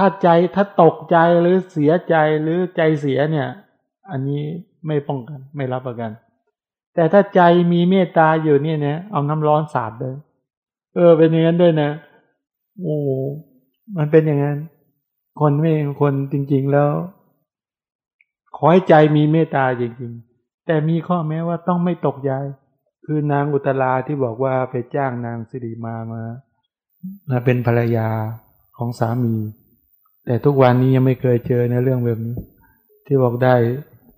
ถ้าใจถ้าตกใจหรือเสียใจหรือใจเสียเนี่ย อันนี้ไม่ป้องกันไม่รับประกัน แต่ถ้าใจมีเมตตาอยู่เนี่ยนะเอาน้ำร้อนสาดเลยเออ เป็นอย่างนั้นด้วยนะโอ้มันเป็นอย่างนั้น คนไม่คนจริง ๆแล้ว ขอให้ใจมีเมตตาจริง ๆ แต่มีข้อแม้ว่าต้องไม่ตกใจคือนางอุตลาที่บอกว่าไปจ้างนางสิริมามาเป็นภรรยาของสามี แต่ทุกวันนี้ยังไม่เคยเจอในเรื่องแบบนี้ ที่บอกได้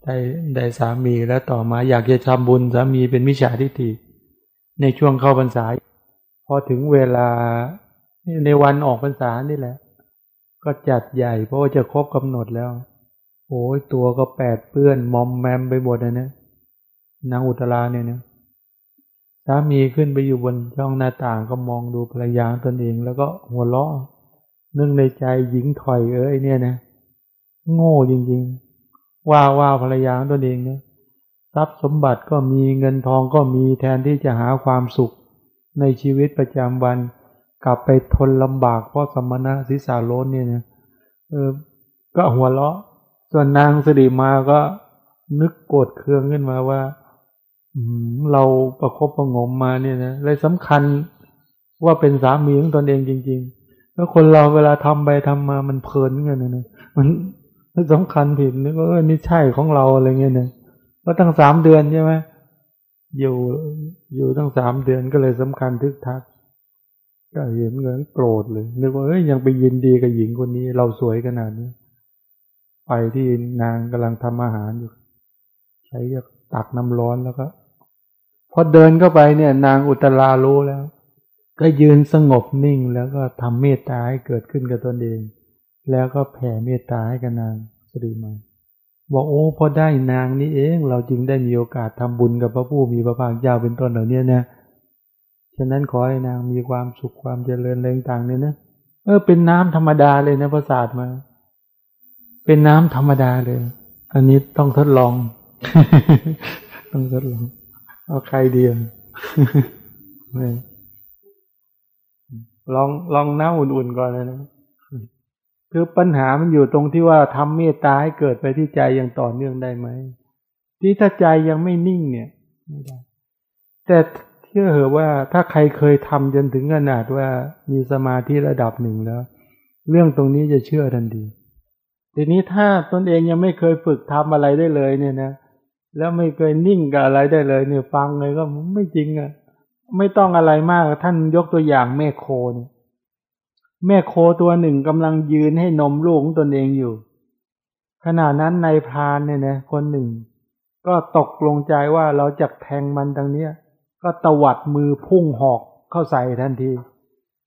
ได้ได้สามีแล้วต่อมาอยากจะทำบุญสามีเป็นมิจฉาทิฏฐิในช่วงเข้าพรรษา พอถึงเวลาในวันออกพรรษานี่แหละ ก็จัดใหญ่เพราะว่าจะครบกำหนดแล้ว โอ้ยตัวก็แปดเปื้อนมอมแมมไปหมดเลยนะนางอุตราเนี่ยนะสามีขึ้นไปอยู่บนช่องหน้าต่างก็มองดูภรรยาตนเอง แล้วก็หัวเราะ นึกในใจหญิงถอยเอ้ยเนี่ยนะโง่จริงๆ ว่าว่าภรรยาตัวเองเนี่ยทรัพย์สมบัติก็มีเงินทองก็มีแทนที่จะหาความสุขในชีวิตประจำวัน กลับไปทนลำบากเพราะสมณะศีสาโลนเนี่ยนะเออก็หัวเราะ ส่วนนางสิริมาก็นึกโกรธเคืองขึ้นมาว่าเราประคบประงมมาเนี่ยนะเลยสำคัญว่าเป็นสามีของตนเองจริง ๆ แล้วคนเราเวลาทำไปทำมามันเพลินเงี้ยนะมันมันสำคัญผิดนึกว่าเออนี่ใช่ของเราอะไรเงี้ยเนี่ยก็ตั้งสามเดือนใช่ไหมอยู่อยู่ตั้งสามเดือนก็เลยสำคัญทึกทัก ก็เห็นเงินโกรธเลยนึกว่าเอ้ยยังไปยินดีกับหญิงคนนี้ เราสวยขนาดนี้ ไปที่นางกำลังทำอาหารอยู่ ใช้ตักน้ำร้อนแล้วก็พอเดินเข้าไปเนี่ย นางอุตรารู้แล้ว ก็ยืนสงบนิ่งแล้วก็ทำเมตตาให้เกิดขึ้นกับตนเอง แล้วก็แผ่เมตตาให้กับนางสรีมาบอกโอ้พอได้นางนี้เองเราจึงได้มีโอกาสทำบุญกับพระผู้มีพระภาคเจ้าเป็นต้นเหล่านี้นะฉะนั้นขอให้นางมีความสุขความเจริญเรื่องต่างเนี่ยนะเออเป็นน้ำธรรมดาเลยนะพระศาสมา เป็นน้ำธรรมดาเลย อันนี้ต้องทดลอง ต้องทดลองเอาใครเดียว ลองลองน้ำอุ่นๆก่อนเลยนะคือปัญหามันอยู่ตรงที่ว่าทำเมตตาให้เกิดไปที่ใจอย่างต่อเนื่องได้ไหมที่ถ้าใจยังไม่นิ่งเนี่ยไม่ได้ แต่เชื่อเหอะว่าถ้าใครเคยทำจนถึงขนาดว่ามีสมาธิระดับหนึ่งแล้ว เรื่องตรงนี้จะเชื่อทันทีทีนี้ถ้าตนเองยังไม่เคยฝึกทำอะไรได้เลยเนี่ยนะแล้วไม่เคยนิ่งกับอะไรได้เลย เนี่ยฟังเลยก็ไม่จริงอะ ไม่ต้องอะไรมากท่านยกตัวอย่างแม่โคเนี่ยแม่โคตัวหนึ่งกำลังยืนให้นมลูกของตนเองอยู่ ขณะนั้นนายพรานเนี่ยนะคนหนึ่ง ก็ตกลงใจว่าเราจะแทงมันทางเนี้ย ก็ตวัดมือพุ่งหอกเข้าใส่ทันที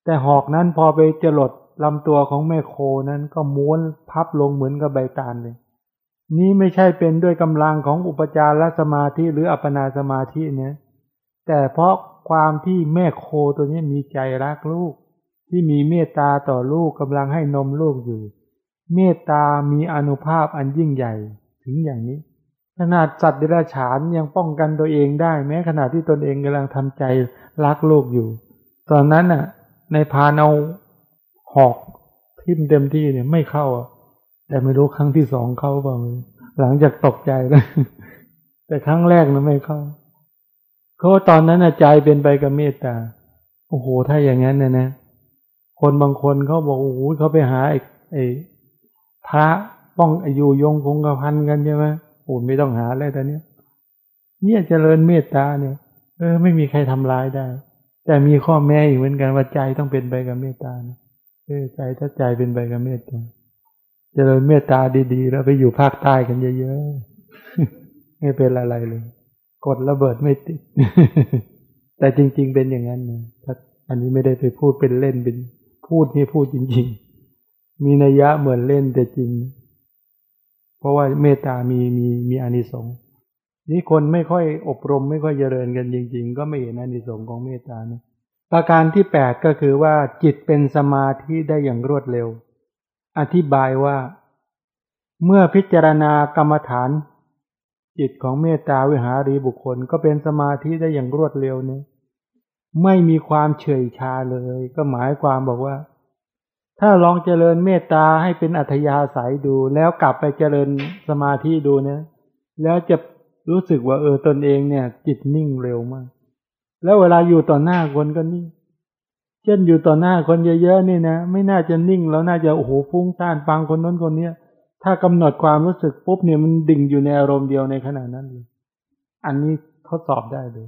แต่หอกนั้นพอไปจรดลำตัวของแม่โคนั้นก็ม้วนพับลงเหมือนกับใบตาลเลย นี้ไม่ใช่เป็นด้วยกำลังของอุปจารสมาธิหรืออัปปนาสมาธิเนี่ยแต่เพราะ ความที่แม่โคตัวนี้มีใจรักลูก ที่มีเมตตาต่อลูกกำลังให้นมลูกอยู่ เมตตามีอนุภาพอันยิ่งใหญ่ถึงอย่างนี้ ขนาดสัตว์เดรัจฉานยังป้องกันตัวเองได้ แม้ขณะที่ตนเองกำลังทำใจรักลูกอยู่ ตอนนั้นน่ะ ในพานเอาหอกทิ่มเต็มที่เนี่ยไม่เข้าแต่ไม่รู้ครั้งที่สองเข้าเปล่าหลังจากตกใจแล้วแต่ครั้งแรกนะไม่เข้า เขาตอนนั้นใจเป็นไปกับเมตตา โอ้โห ถ้าอย่างนั้นนะนะ คนบางคนเขาบอกโอ้โหเขาไปหาไอ้ไอ้พระป้องอายุยงคงกระพันกันใช่ไหมโอ้ไม่ต้องหาเลยตอนนี้เนี่ยเจริญเมตตาเนี่ย เออ ไม่มีใครทำร้ายได้ แต่มีข้อแม้อีกเหมือนกันว่าใจต้องเป็นไปกับเมตตานะเออใจถ้าใจเป็นไปกับเมตตาเจริญเมตตาดีๆ แล้วไปอยู่ภาคใต้กันเยอะๆ ไม่เป็นอะไรเลย กดระเบิดไม่ติด แต่จริง ๆ เป็นอย่างนั้นนะถ้าอันนี้ไม่ได้ไปพูดเป็นเล่นเป็นพูดนี่พูดจริง ๆ มีนัยยะเหมือนเล่นแต่จริง เพราะว่าเมตตามีมีมีอานิสงส์นี่คนไม่ค่อยอบรมไม่ค่อยเจริญกันจริง ๆ ก็ไม่เห็นอานิสงส์ของเมตตานะประการที่แปดก็คือว่าจิตเป็นสมาธิได้อย่างรวดเร็ว อธิบายว่า เมื่อพิจารณากรรมฐาน จิตของเมตตาวิหารีบุคคลก็เป็นสมาธิได้อย่างรวดเร็วเนี่ยไม่มีความเฉยชาเลย ก็หมายความบอกว่า ถ้าลองเจริญเมตตาให้เป็นอัธยาศัยดู แล้วกลับไปเจริญสมาธิดูเนี่ยแล้วจะรู้สึกว่าเออตนเองเนี่ย จิตนิ่งเร็วมาก แล้วเวลาอยู่ต่อหน้าคนก็นิ่งเช่นอยู่ต่อหน้าคนเยอะๆนี่นะไม่น่าจะนิ่งแล้วน่าจะโอ้โหฟุ้งซ่านฟังคนนั้นคนเนี้ย ถ้ากำหนดความรู้สึกปุ๊บเนี่ยมันดิ่งอยู่ในอารมณ์เดียวในขณะนั้นเลยอันนี้ทดสอบได้เลย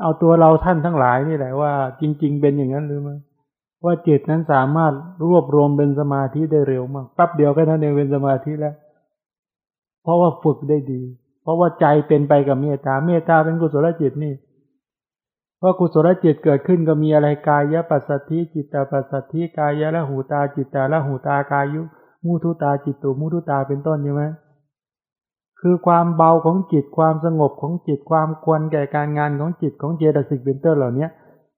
เอาตัวเราท่านทั้งหลายนี่แหละว่า จริง ๆ เป็นอย่างนั้นหรือไม่ว่าจิตนั้นสามารถรวบรวมเป็นสมาธิได้เร็วมากแป๊บเดียวแค่นั้นเองเป็นสมาธิแล้ว เพราะว่าฝึกได้ดี เพราะว่าใจเป็นไปกับเมตตา เมตตาเป็นกุศลจิตนี่ว่ากุศลจิตเกิดขึ้นก็มีอะไรกายะปัสสัทธิจิตตปัสสัทธิกายะละหูตาจิตตาละหูตากายุ มุทุตาจิตตุมุทุตาเป็นต้นใช่ไหมคือความเบาของจิตความสงบของจิตความควรแก่การงานของจิตของเจตสิกเป็นต้นเหล่าเนี้ย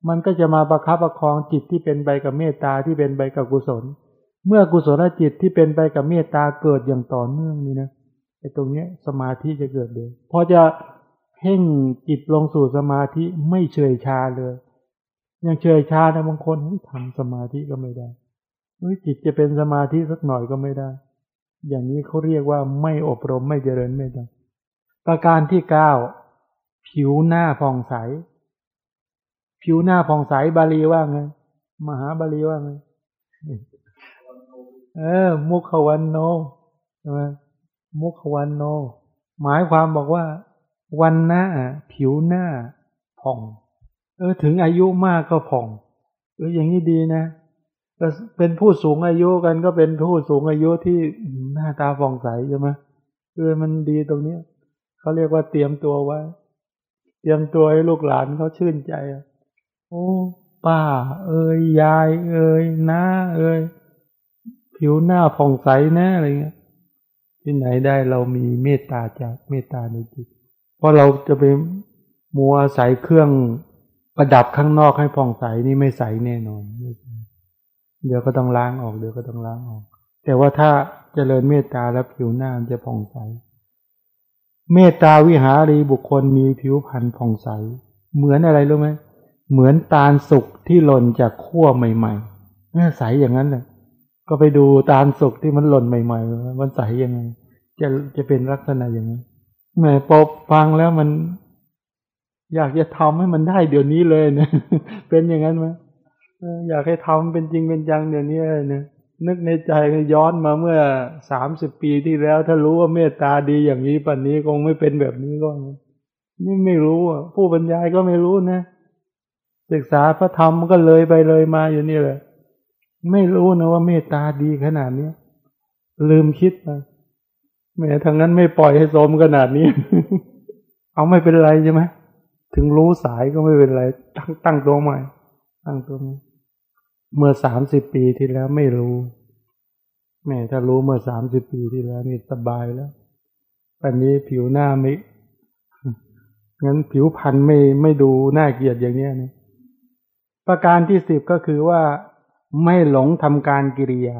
มันก็จะมาประคับประคองจิตที่เป็นไปกับเมตตาที่เป็นไปกับกุศล เมื่อกุศลจิตที่เป็นไปกับเมตตาเกิดอย่างต่อเนื่องนี่นะไอ้ตรงเนี้ยสมาธิจะเกิดเลยพอจะเพ่งจิตลงสู่สมาธิไม่เฉยชาเลยย่างเฉยชานบางคนทำสมาธิก็ไม่ได้ จิตจะเป็นสมาธิสักหน่อยก็ไม่ได้ อย่างนี้เขาเรียกว่าไม่อบรมไม่เจริญไม่ได้ประการที่เก้าผิวหน้าผ่องใส ผิวหน้าผ่องใสบาลีว่าไง มหาบาลีว่าไงเออ มุขวันโนใช่ไหมมุขวันโน หมายความบอกว่า วันหน้า ผิวหน้าผ่อง เออ ถึงอายุมากก็ผ่อง เอออย่างนี้ดีนะ เป็นผู้สูงอายุกันก็เป็นผู้สูงอายุที่หน้าตาฟองใสใช่ไหมคือมันดีตรงเนี้ยเขาเรียกว่าเตรียมตัวไว้ เตรียมตัวให้ลูกหลานเขาชื่นใจโอ้ป้า เอ้ยยาย เอ้ยน้าเอ้ยผิวหน้าผ่องใสแน่อะไรเงี้ยที่ไหนได้เรามีเมตตาจากเมตตาในจิตเพราะเราจะไปมัวใส่เครื่องประดับข้างนอกให้ผ่องใสนี่ไม่ใสแน่นอน เดี๋ยวก็ต้องล้างออกเดี๋ยวก็ต้องล้างออก แต่ว่าถ้าจเจริญเมตตาแล้วผิวหน้ามันจะผ่องใส เมตตาวิหารีบุคคลมีผิวพรรณผ่องใส เหมือนอะไรรู้ไหมเหมือนตาลสุกที่หล่นจากขั้วใหม่ๆน่าใสอย่างนั้นเลยก็ไปดูตาลสุกที่มันหล่นใหม่ ๆ มันใสยังไง จะจะเป็นลักษณะอย่างนี้แหมปบฟังแล้วมัน อยากจะทำให้มันได้เดี๋ยวนี้เลยเนะเป็นอย่างนั้นไหม อยากให้ทำเป็นจริงเป็นจังเดี๋ยวนี้เลยเนี่ยนึกในใจก็ย้อนมาเมื่อสามสิบปีที่แล้ว ถ้ารู้ว่าเมตตาดีอย่างนี้ปัจนนี้คงไม่เป็นแบบนี้ก็นี่ไม่รู้อะผู้บรรยายก็ไม่รู้นะศึกษาพระธรรมก็เลยไปเลยมาอยู่นี่แหละไม่รู้นะว่าเมตตาดีขนาดนี้ลืมคิดไปแม้ทางนั้นไม่ปล่อยให้สมขนาดนี้ เอาไม่เป็นไรใช่ไหมถึงรู้สายก็ไม่เป็นไร ตั้งตั้งตัวใหม่ ตั้งตัวใหม่ เมื่อสามสิบปีที่แล้วไม่รู้ แม่ถ้ารู้เมื่อสามสิบปีที่แล้วนี่สบายแล้วอันนี้ผิวหน้าไม่งั้นผิวพันธ์ไม่ไม่ดูน่าเกลียดอย่างนี้นะประการที่สิบก็คือว่าไม่หลงทำการกิริยา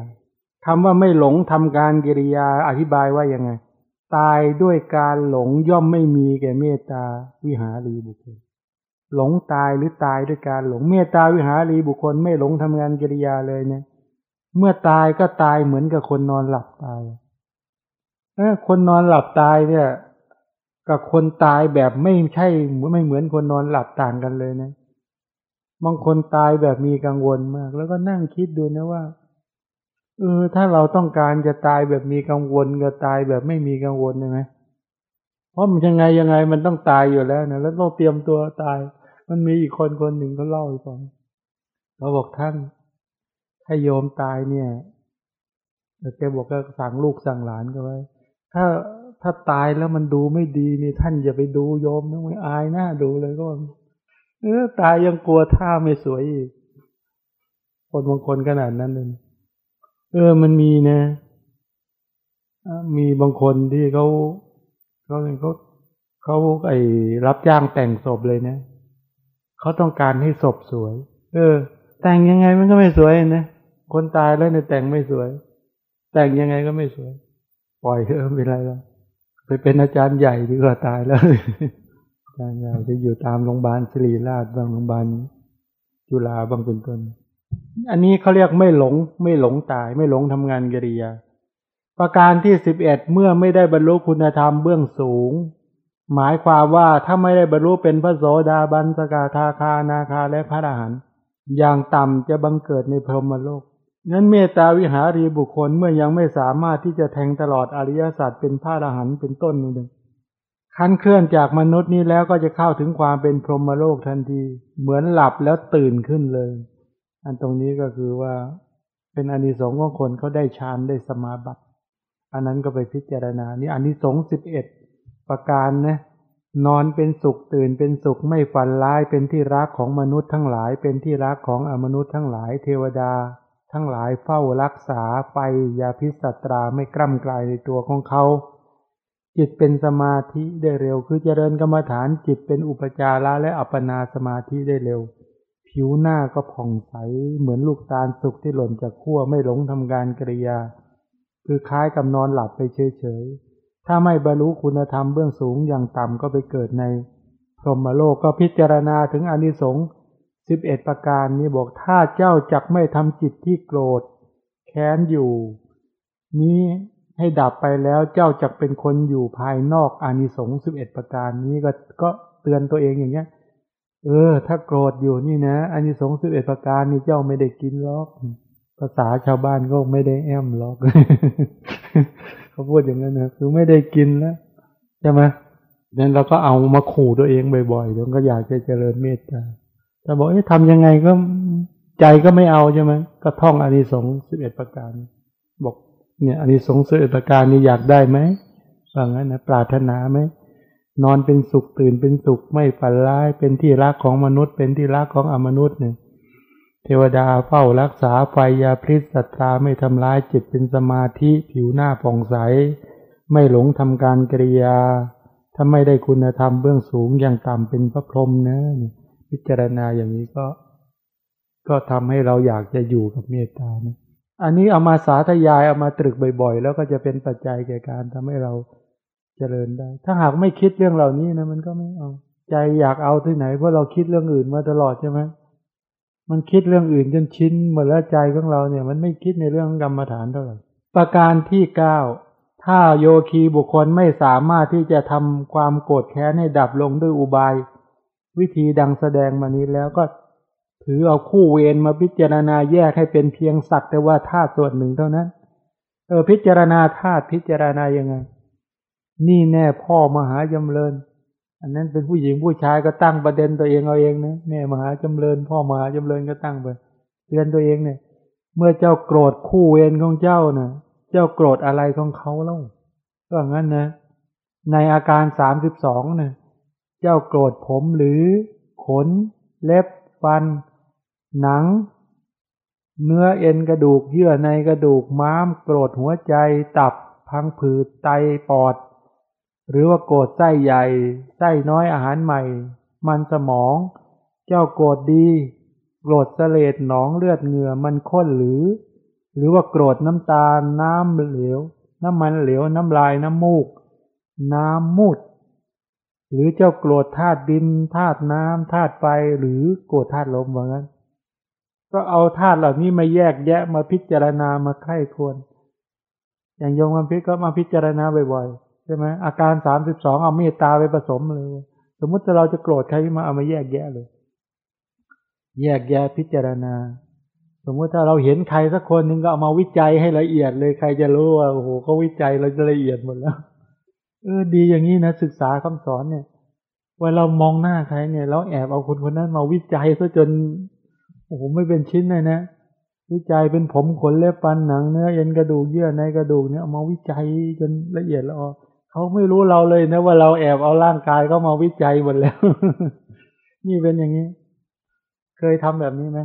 คำว่าไม่หลงทำการกิริยาอธิบายว่ายังไง ตายด้วยการหลงย่อมไม่มีแก่เมตตาวิหารีบุคคล หลงตายหรือตายด้วยการหลงเมตตาวิหารีบุคคลไม่หลงทำงานกิริยาเลยเนี่ย เมื่อตายก็ตายเหมือนกับคนนอนหลับตายเออคนนอนหลับตายเนี่ยกับคนตายแบบไม่ใช่ไม่เหมือนคนนอนหลับต่างกันเลยนะบางคนตายแบบมีกังวลมาก แล้วก็นั่งคิดดูนะว่าเออถ้าเราต้องการจะตายแบบมีกังวลกับตายแบบไม่มีกังวลใช่ไหมเพราะมันยังไงยังไงมันต้องตายอยู่แล้วนะแล้วต้องเตรียมตัวตาย มันมีอีกคนคนหนึ่งเขาเล่าให้ฟังเขาบอกท่านถ้าโยมตายเนี่ยแกบอกก็สั่งลูกสั่งหลานก็ไว้ ถ้าถ้าตายแล้วมันดูไม่ดีนี่ท่านอย่าไปดูโยมนะไม่อายหน้าดูเลยก็เออตายยังกลัวท่าไม่สวยอีกคนบางคนขนาดนั้นเลยเออมันมีนะมีบางคนที่เขาเขาเขาเขาไอ้รับจ้างแต่งศพเลยนะ เขาต้องการให้ศพสวย เออ แต่งยังไงมันก็ไม่สวยนะคนตายแล้วเนี่ยแต่งไม่สวย แต่งยังไงก็ไม่สวย ปล่อยเถอะไม่เป็นไรแล้วไปเป็นอาจารย์ใหญ่ดีกว่าตายแล้วอาจารย์ใหญ่จะอยู่ตามโรงพยาบาลศิริราชบางโรงพยาบาลจุฬาบางเป็นต้นอันนี้เขาเรียกไม่หลง ไม่หลงตาย ไม่หลงทำงานกิริยา ประการที่สิบเอ็ดเมื่อไม่ได้บรรลุคุณธรรมเบื้องสูง หมายความว่าถ้าไม่ได้บรรลุเป็นพระโสดาบันสกาทาคานาคาและพระอรหันต์อย่างต่ำจะบังเกิดในพรหมโลกนั้นเมตตาวิหารีบุคคลเมื่อยังไม่สามารถที่จะแทงตลอดอริยสัจเป็นพระอรหันต์เป็นต้นนึงขั้นเคลื่อนจากมนุษย์นี้แล้วก็จะเข้าถึงความเป็นพรหมโลกทันที เหมือนหลับแล้วตื่นขึ้นเลย อันตรงนี้ก็คือว่าเป็นอานิสงส์ของคนเขาได้ฌานได้สมาบัติ อันนั้นก็ไปพิจารณา นี่อานิสงส์สิบเอ็ด ประการนะนอนเป็นสุขตื่นเป็นสุขไม่ฝันร้ายเป็นที่รักของมนุษย์ทั้งหลาย เป็นที่รักของอมนุษย์ทั้งหลายเทวดา ทั้งหลายเฝ้ารักษาไฟยาพิสัตราไม่กล้ำกลายในตัวของเขา จิตเป็นสมาธิได้เร็ว คือเจริญกรรมฐานจิตเป็นอุปจาระและอัปปนาสมาธิได้เร็ว ผิวหน้าก็ผ่องใสเหมือนลูกตาลสุกที่หล่นจากขั้วไม่หลงทำการกริยา คือคล้ายกับนอนหลับไปเฉยๆ ถ้าไม่บรรลุคุณธรรมเบื้องสูงอย่างต่ำก็ไปเกิดในพรหมโลกก็พิจารณาถึงอนิสงส์สิบเอ็ดประการนี้บอกถ้าเจ้าจักไม่ทำจิตที่โกรธ แค้นอยู่ นี้ให้ดับไปแล้วเจ้าจักเป็นคนอยู่ภายนอกอานิสงส์สิบเอ็ดประการนี้ก็ก็เตือนตัวเองอย่างเงี้ย เออ ถ้าโกรธอยู่นี่นะอันนี้สงสิบเอ็ดประการนี่เจ้าไม่ได้กินหรอก ภาษาชาวบ้านก็ไม่ได้แอมหรอก เขาพูดอย่างนั้นนะคือไม่ได้กินแล้วใช่ไหมนั้นเราก็เอามาขู่ตัวเองบ่อยๆเดี๋ยวก็อยากจะเจริญเมตตาแต่บอกเอ๊ะทำยังไงก็ใจก็ไม่เอาใช่ไหมก็ท่องอานิสงส์สิบเอ็ดประการ บอกเนี่ยอานิสงส์สิบเอ็ดประการนี้อยากได้ไหมว่างั้นนะปรารถนาไหมนอนเป็นสุขตื่นเป็นสุขไม่ฝันร้าย เป็นที่รักของมนุษย์ เป็นที่รักของอมนุษย์เนี่ย เทวดาเฝ้ารักษาไฟยาพิษสัตราไม่ทำร้ายจิตเป็นสมาธิผิวหน้าผ่องใส ไม่หลงทำการกริยา ถ้าไม่ได้คุณธรรมเบื้องสูงอย่างต่ำเป็นพระพรหมนะพิจารณาอย่างนี้ก็ ก็ทำให้เราอยากจะอยู่กับเมตตานะอันนี้เอามาสาธยายเอามาตรึกบ่อยๆ แล้วก็จะเป็นปัจจัยแก่การทำให้เราเจริญได้ ถ้าหากไม่คิดเรื่องเหล่านี้นะ มันก็ไม่เอา ใจอยากเอาที่ไหนเพราะเราคิดเรื่องอื่นมาตลอดใช่ไหม มันคิดเรื่องอื่นจนชินหมดแล้วใจของเราเนี่ย มันไม่คิดในเรื่องกรรมฐานเท่าไหร่ประการที่เก้าถ้าโยคีบุคคลไม่สามารถที่จะทำความโกรธแค้นให้ดับลงด้วยอุบาย วิธีดังแสดงมานี้แล้วก็ถือเอาคู่เวรมาพิจารณาแยกให้เป็นเพียงสักแต่ว่าธาตุส่วนหนึ่งเท่านั้น เออพิจารณาธาตุพิจารณายังไง นี่แน่พ่อมหาจำเริญ อันนั้นเป็นผู้หญิงผู้ชายก็ตั้งประเด็นตัวเองเอาเองนะแม่มหาจำเริญพ่อมหาจำเริญก็ตั้งไปเตือนตัวเองเนี่ย เมื่อเจ้าโกรธคู่เวรของเจ้านะ่ะ เจ้าโกรธอะไรของเขาเล่าก็งั้นนะ ในอาการสามสิบสองเนี่ยเจ้าโกรธผมหรือ ขน เล็บฟัน หนัง เนื้อเอ็นกระดูกเยื่อในกระดูกม้าม โกรธหัวใจตับพังผืดไตปอด หรือว่าโกรธไส้ใหญ่ไส้น้อยอาหารใหม่ มันสมอง เจ้าโกรธดี โกรธเสลดหนองเลือดเหงื่อมันข้นหรือ หรือว่าโกรธน้ำตาลน้ำเหลว น้ำมันเหลวน้ำลายน้ำมูก น้ำมูด หรือเจ้าโกรธธาตุดินธาตุน้ำธาตุไฟหรือโกรธธาตุลมว่างั้นก็เอาธาตุเหล่านี้มาแยกแยะมาพิจารณามาไข้ควร อย่างยงมันพิก็มาพิจารณาบ่อยๆ ใช่ไหมอาการสามสิบสองเอาเมตตาไปผสมเลย สมมุติเราจะโกรธใครมาเอามาแยกแยะเลย แยกแยะพิจารณา สมมุติถ้าเราเห็นใครสักคนหนึ่งก็เอามาวิจัยให้ละเอียดเลยใครจะรู้ว่าโอ้โหเขาวิจัยเราจะละเอียดหมดแล้วเออดีอย่างนี้นะศึกษาคำสอนเนี่ยว่าเรามองหน้าใครเนี่ยเราแอบเอาคนคนนั้นมาวิจัยซะจนโอ้โหไม่เป็นชิ้นเลยนะวิจัยเป็นผมขนเล็บฟันหนังเนื้อเอ็นกระดูกเยื่อในกระดูกเนี่ยเอามาวิจัยจนละเอียดแล้ว เขาไม่รู้เราเลยนะว่าเราแอบเอาร่างกายเขามาวิจัยหมดแล้ว นี่เป็นอย่างนี้ เคยทำแบบนี้ไหม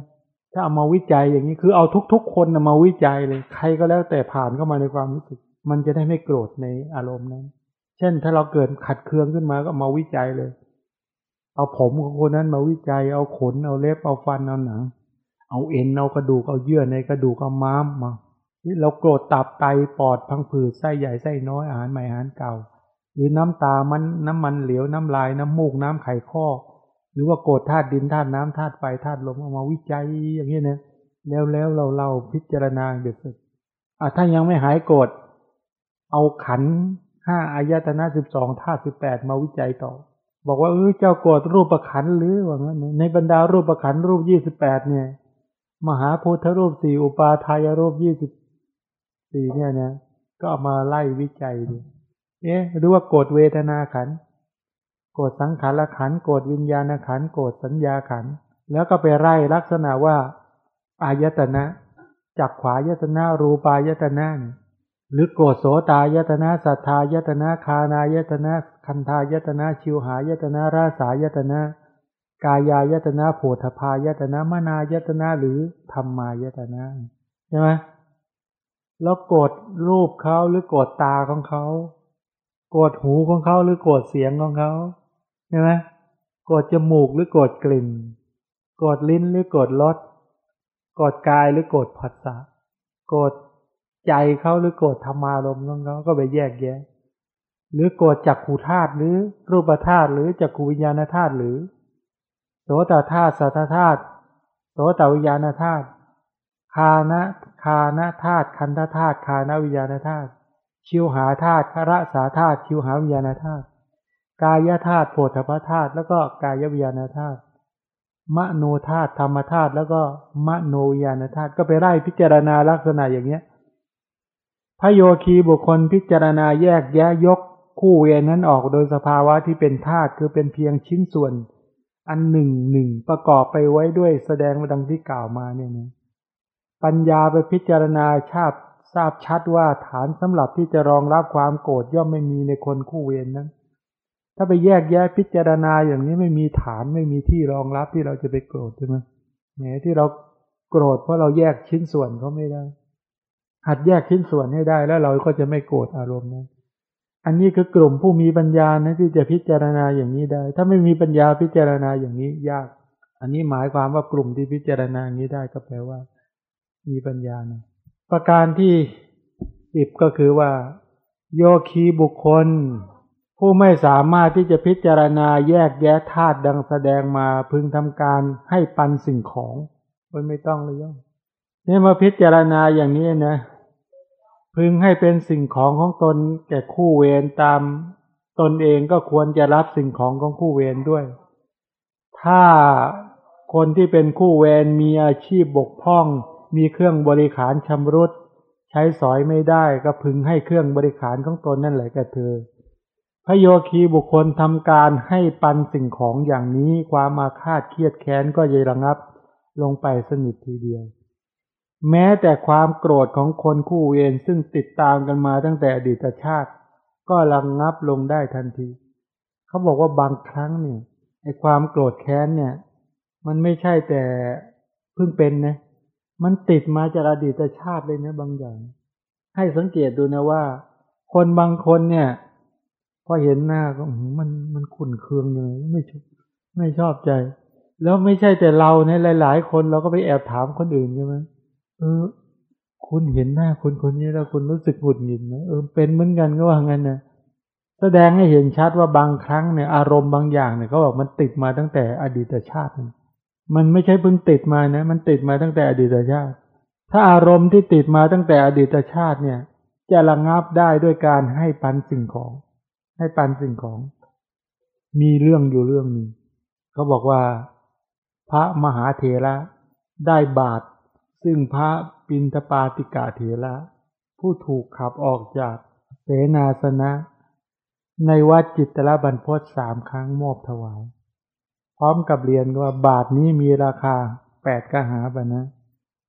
ถ้าเอามาวิจัยอย่างนี้คือเอาทุกๆ คนมาวิจัยเลย ใครก็แล้วแต่ผ่านเข้ามาในความรู้สึก มันจะได้ไม่โกรธในอารมณ์นั้น เช่น ถ้าเราเกิดขัดเคืองขึ้นมาก็มาวิจัยเลย เอาผมของคนนั้นมาวิจัย เอาขน เอาเล็บ เอาฟัน เอาหนัง เอาเอ็น เอากระดูก เอาเยื่อในกระดูก เอาม้ามมา ที่เราโกรธตับไตปอดพังผืดไส้ใหญ่ไส้น้อยอาหารใหม่อาหารเก่า หรือน้ำตามันน้ำมันเหลวน้ำลายน้ำมูกน้ำไข่ข้อ หรือว่าโกรธธาตุดินธาตุน้ำธาตุไฟธาตุลมเอามาวิจัยอย่างนี้นะแล้วแล้วเราเราพิจารณาเด็ดสุดอะถ้ายังไม่หายโกรธเอาขันห้าอายตนะสิบสองธาตุสิบแปดมาวิจัยต่อ บอกว่าเออเจ้าโกรธรูปประขันหรือว่างั้นในบรรดารูปประขันรูปยี่สิบแปดเนี่ย มหาพุทธรูปสี่อุปาทายรูปยี่สิบ สี่เนี่ยนะก็เอามาไล่วิจัยดูเอ๊ะรู้ว่าโกรธเวทนาขันโกรธสังขารขันโกรธวิญญาณขันโกรธสัญญาขันแล้วก็ไปไล่ลักษณะว่า อายตนะจักขวายตนะรูปายตนะหรือโกรธโสตายตนะสัทธายตนะคานายตนะคันธายตนะชิวหายตนะราสายตนะกายายตนะโผฏพายตนะมนายตนะหรือธรรมายตนะใช่ไหม แล้วโกรธรูปเขาหรือโกรธตาของเขา โกรธหูของเขาหรือโกรธเสียงของเขาใช่ไหมโกรธจมูกหรือโกรธกลิ่น โกรธลิ้นหรือโกรธรสโกรธกายหรือโกรธผัสสะโกรธใจเขาหรือโกรธธรรมารมของเขาก็ไปแยกแยะ หรือโกรธจักขูธาตุหรือรูปธาตุหรือจักขูวิญญาณธาตุหรือโสตธาตุสัทธาตุโสตวิญญาณธาตุคานะ คานะธาตุคันธธาตุคานะวิญญาณธาตุชิวหาธาตุคระสาธาตุชิวหาวิญญาณธาตุกายธาตุโพธพธาตุแล้วก็กายวิญญาณธาตุมโนธาตุธรรมธาตุแล้วก็มโนวิญญาณธาตุก็ไปไล่พิจารณาลักษณะอย่างเนี้ยพระโยคีบุคคลพิจารณาแยกแยะยกคู่เวรนั้นออกโดยสภาวะที่เป็นธาตุคือเป็นเพียงชิ้นส่วน อันหนึ่งหนึ่งประกอบไปไว้ด้วยแสดงดังที่กล่าวมาเนี่ยนะ ปัญญาไปพิจารณาชาติทราบชัดว่าฐานสำหรับที่จะรองรับความโกรธย่อมไม่มีในคนคู่เวรนนั้น ถ้าไปแยกแยะพิจารณาอย่างนี้ไม่มีฐานไม่มีที่รองรับที่เราจะไปโกรธใช่ไหมแหมที่เราโกรธเพราะเราแยกชิ้นส่วนเขาไม่ได้ หัดแยกชิ้นส่วนให้ได้แล้วเราก็จะไม่โกรธอารมณ์นั้น อันนี้คือกลุ่มผู้มีปัญญานะที่จะพิจารณาอย่างนี้ได้ ถ้าไม่มีปัญญาพิจารณาอย่างนี้ยาก อันนี้หมายความว่ากลุ่มที่พิจารณาอย่างนี้ได้ก็แปลว่า มีปัญญานะประการที่สิบก็คือว่า โยคีบุคคล ผู้ไม่สามารถที่จะพิจารณาแยกแยะธาตุดังแสดงมาพึงทำการให้ปันสิ่งของมันไม่ต้องเลยย่อมนี่มาพิจารณาอย่างนี้นะ พึงให้เป็นสิ่งของของตนแก่คู่เวรตามตนเองก็ควรจะรับสิ่งของของคู่เวรด้วย ถ้าคนที่เป็นคู่เวรมีอาชีพบกพร่อง มีเครื่องบริขารชำรุด ใช้สอยไม่ได้ก็พึงให้เครื่องบริขารของตนนั่นแหละแก่เธอ พระโยคีบุคคลทำการให้ปันสิ่งของอย่างนี้ความมาคาดเครียดแค้นก็จะระงับ ลงไปสนิททีเดียว แม้แต่ความโกรธของคนคู่เวรซึ่งติดตามกันมาตั้งแต่อดีตชาติ ก็ระงับลงได้ทันที เขาบอกว่าบางครั้งเนี่ยไอ้ความโกรธแค้นเนี่ย มันไม่ใช่แต่เพิ่งเป็นนะ มันติดมาจากอดีตชาติเลยนะบางอย่าง ให้สังเกตดูนะว่า คนบางคนเนี่ย พอเห็นหน้าก็มันมันขุ่นเคืองเลยไม่ชอบไม่ชอบใจ แล้วไม่ใช่แต่เราเนี่ยหลาย ๆ คนเราก็ไปแอบถามคนอื่นใช่ไหมเออ คุณเห็นหน้าคนคนนี้แล้วคุณรู้สึกหงุดหงิดไหมเออเป็นเหมือนกันก็ว่างั้นนะแสดงให้เห็นชัดว่าบางครั้งเนี่ยอารมณ์บางอย่างเนี่ยเขาบอกมันติดมาตั้งแต่อดีตชาติ มันไม่ใช่เพิ่งติดมานะ มันติดมาตั้งแต่อดีตชาติ ถ้าอารมณ์ที่ติดมาตั้งแต่อดีตชาติเนี่ย จะระงับได้ด้วยการให้ปันสิ่งของ ให้ปันสิ่งของ มีเรื่องอยู่เรื่องหนึ่งเขาบอกว่า พระมหาเถระได้บาตรซึ่งพระปินทปาติกาเถระผู้ถูกขับออกจากเสนาสนะ ในวัดจิตตะบันพศสามครั้งมอบถวาย พร้อมกับเรียนว่าบาทนี้มีราคาแปดกหาบนะ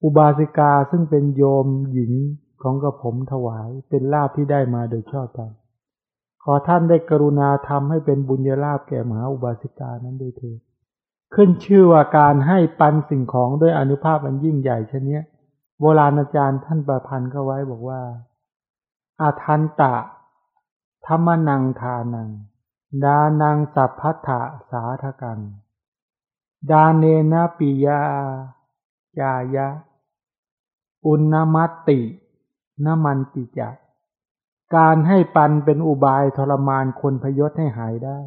อุบาสิกาซึ่งเป็นโยมหญิงของกระผมถวายเป็นลาภที่ได้มาโดยชอบธรรมขอท่านได้กรุณาทำให้เป็นบุญญาลาภแก่มหาอุบาสิกานั้นด้วยเถิดขึ้นชื่อว่าการให้ปันสิ่งของด้วยอนุภาพอันยิ่งใหญ่เช่นนี้โบราณอาจารย์ท่านประพันธ์ก็ไว้บอกว่า อาทันตะธรรมนังทานัง ดานังสัพพัทธสาธกัง ดาเนนะปิยาจายะ อุณมัตตินมันติจักการให้ปันเป็นอุบายทรมานคนพยศให้หายได้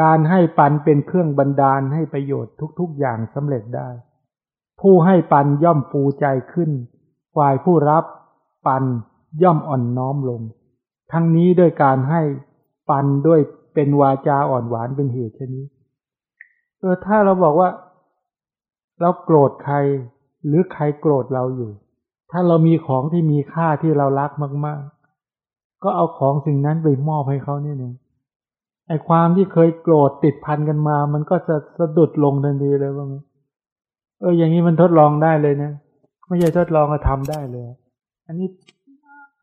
การให้ปันเป็นเครื่องบันดาลให้ประโยชน์ทุก ๆ อย่างสำเร็จได้ ผู้ให้ปันย่อมฟูใจขึ้น ฝ่ายผู้รับปันย่อมอ่อนน้อมลง ทั้งนี้ด้วยการให้ปันด้วย เป็นวาจาอ่อนหวานเป็นเหตุชนี้เออถ้าเราบอกว่า เราโกรธใคร หรือใครโกรธเราอยู่ ถ้าเรามีของที่มีค่าที่เรารักมาก ๆ ก็เอาของสิ่งนั้นไปมอบให้เขาเนี่ยนึงไอ้ความที่เคยโกรธติดพันกันมา มันก็จะสะดุดลงทันทีเลยว่าเออ อย่างนี้มันทดลองได้เลยนะไม่ใช่ทดลองก็ทำได้เลย อันนี้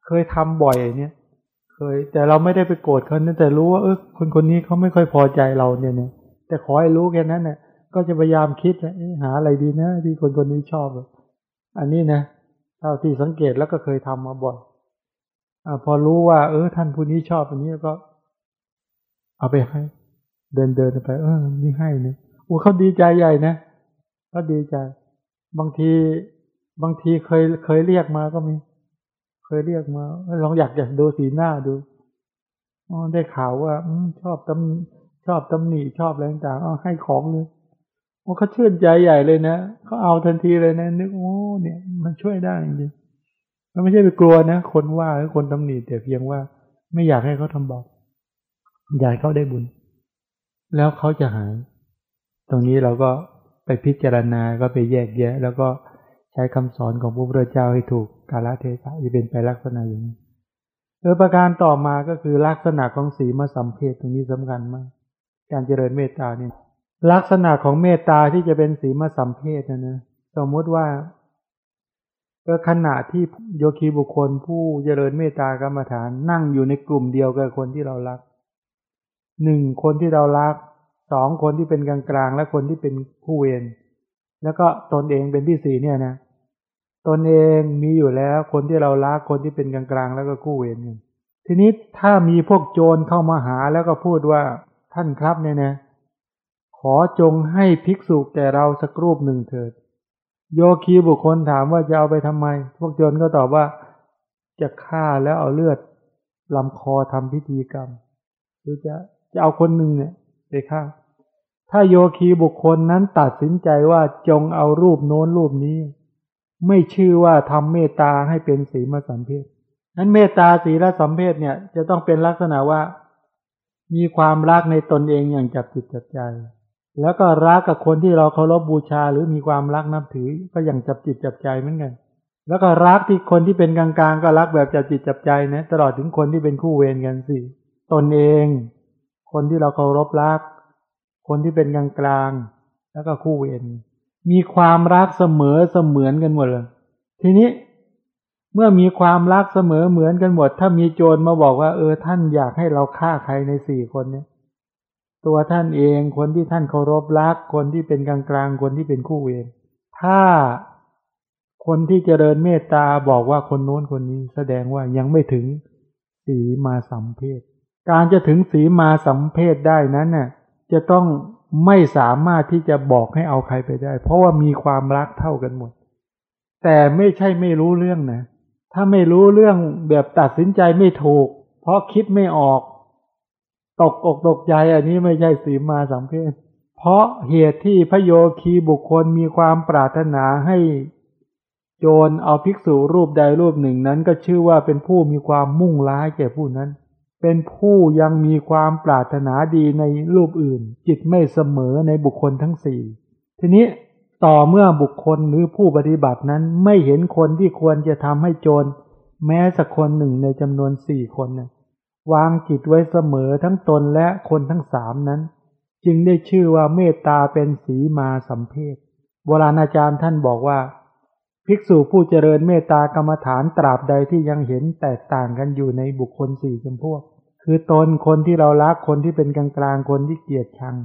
เคยทำบ่อยเนี่ย เคย แต่เราไม่ได้ไปโกรธเขานะแต่รู้ว่าเออคนคนนี้เขาไม่ค่อยพอใจเราเนี่ยเนี่ยแต่ขอให้รู้แค่นั้นเนี่ยก็จะพยายามคิดหาอะไรดีนะที่คนคนนี้ชอบ อันนี้นะเท่าที่สังเกตแล้วก็เคยทำมาบ่อยอพอรู้ว่า เออ ท่านผู้นี้ชอบอันนี้ก็ เอาไปให้ เดินเดินไป เออนี่ให้เนี่ยโอ้เขาดีใจใหญ่นะเขาดีใจ บางที บางทีเคยเคยเรียกมาก็มี เคยเรียกมาลองอยากอยากดูสีหน้าดูอ๋อได้ข่าวว่าอชอบตำชอบตำหนิชอบอะไรต่างๆอ๋อให้ของเลยโอ้เขาชื่นใจใหญ่เลยนะเขาเอาทันทีเลยนะนึกโอ้เนี่ย มันช่วยได้จริงมันไม่ใช่ไปกลัวนะคนว่าหรือคนตำหนิแต่เพียงว่า ไม่อยากให้เขาทำบาปอยากเขาได้บุญ แล้วเขาจะหาย ตรงนี้เราก็ไปพิจารณาก็ไปแยกแยะ แล้วก็ ใช้คำสอนของพระพุทธเจ้าให้ถูกกาลเทศะจะเป็นไปลักษณะอย่างนี้เออประการต่อมาก็คือลักษณะของสีมาสัมเพศตรงนี้สำคัญมาก การเจริญเมตตาเนี่ยลักษณะของเมตตาที่จะเป็นสีมาสัมเพศนะนะสมมติว่าก็ขณะที่โยคีบุคคลผู้เจริญเมตตากรรมฐานนั่งอยู่ในกลุ่มเดียวกับคนที่เรารักหนึ่งคนที่เรารักสองคนที่เป็นกลางกลางและคนที่เป็นผู้เวรแล้วก็ตนเองเป็นที่สี่เนี่ยนะ ตนเองมีอยู่แล้วคนที่เรารักคนที่เป็นกลางๆแล้วก็คู่เวรทีนี้ถ้ามีพวกโจรเข้ามาหาแล้วก็พูดว่าท่านครับเนี่ยนะ ขอจงให้ภิกษุแก่เราสักรูปหนึ่งเถิด โยคีบุคคลถามว่าจะเอาไปทำไม พวกโจรก็ตอบว่า จะฆ่าแล้วเอาเลือดลำคอทำพิธีกรรม หรือจะจะเอาคนหนึ่งเนี่ยไปฆ่า ถ้าโยคีบุคคลนั้นตัดสินใจว่าจงเอารูปโน้นรูปนี้ ไม่ชื่อว่าทำเมตตาให้เป็นสีมาสัมเพศนั้นเมตตาสีละสัมเพศเนี่ย จะต้องเป็นลักษณะว่า มีความรักในตนเองอย่างจับจิตจับใจ แล้วก็รักกับคนที่เราเคารพบูชาหรือมีความรักนับถือก็อย่างจับจิตจับใจเหมือนกัน แล้วก็รักที่คนที่เป็นกลางๆ ก็รักแบบจับจิตจับใจนะตลอดถึงคนที่เป็นคู่เวรกันสิตนเอง คนที่เราเคารพรัก คนที่เป็นกลางๆแล้วก็คู่เวร มีความรักเสมอเสมือนกันหมดเลย ทีนี้เมื่อมีความรักเสมอเหมือนกันหมด ถ้ามีโจรมาบอกว่า เออท่านอยากให้เราฆ่าใครในสี่คนเนี้ยตัวท่านเองคนที่ท่านเคารพรัก คนที่เป็นกลางกลางคนที่เป็นคู่เวรถ้าคนที่เจริญเมตตาบอกว่าคนโน้นคนนี้แสดงว่ายังไม่ถึงสีมาสัมเพศการจะถึงสีมาสัมเพศได้นั้นน่ะ จะต้อง ไม่สามารถที่จะบอกให้เอาใครไปได้ เพราะว่ามีความรักเท่ากันหมด แต่ไม่ใช่ไม่รู้เรื่องนะ ถ้าไม่รู้เรื่องแบบตัดสินใจไม่ถูก เพราะคิดไม่ออก ตกอกตกใจอันนี้ไม่ใช่สีมาสัมเพศเพราะเหตุที่พระโยคีบุคคลมีความปรารถนาให้โจรเอาภิกษุรูปใดรูปหนึ่งนั้นก็ชื่อว่าเป็นผู้มีความมุ่งร้ายแก่ผู้นั้น เป็นผู้ยังมีความปรารถนาดีในรูปอื่น จิตไม่เสมอในบุคคลทั้งสี่ทีนี้ต่อเมื่อบุคคลหรือผู้ปฏิบัตินั้นไม่เห็นคนที่ควรจะทำให้โจร แม้สักคนหนึ่งในจำนวนสี่คนนะวางจิตไว้เสมอทั้งตนและคนทั้งสามนั้น จึงได้ชื่อว่าเมตตาเป็นสีมาสัมเพศโบราณอาจารย์ท่านบอกว่า ภิกษุผู้เจริญเมตตากรรมฐานตราบใดที่ยังเห็นแตกต่างกันอยู่ในบุคคลสี่จำพวก คือตนคนที่เรารักคนที่เป็นกลางกลางคนที่เกลียดชัง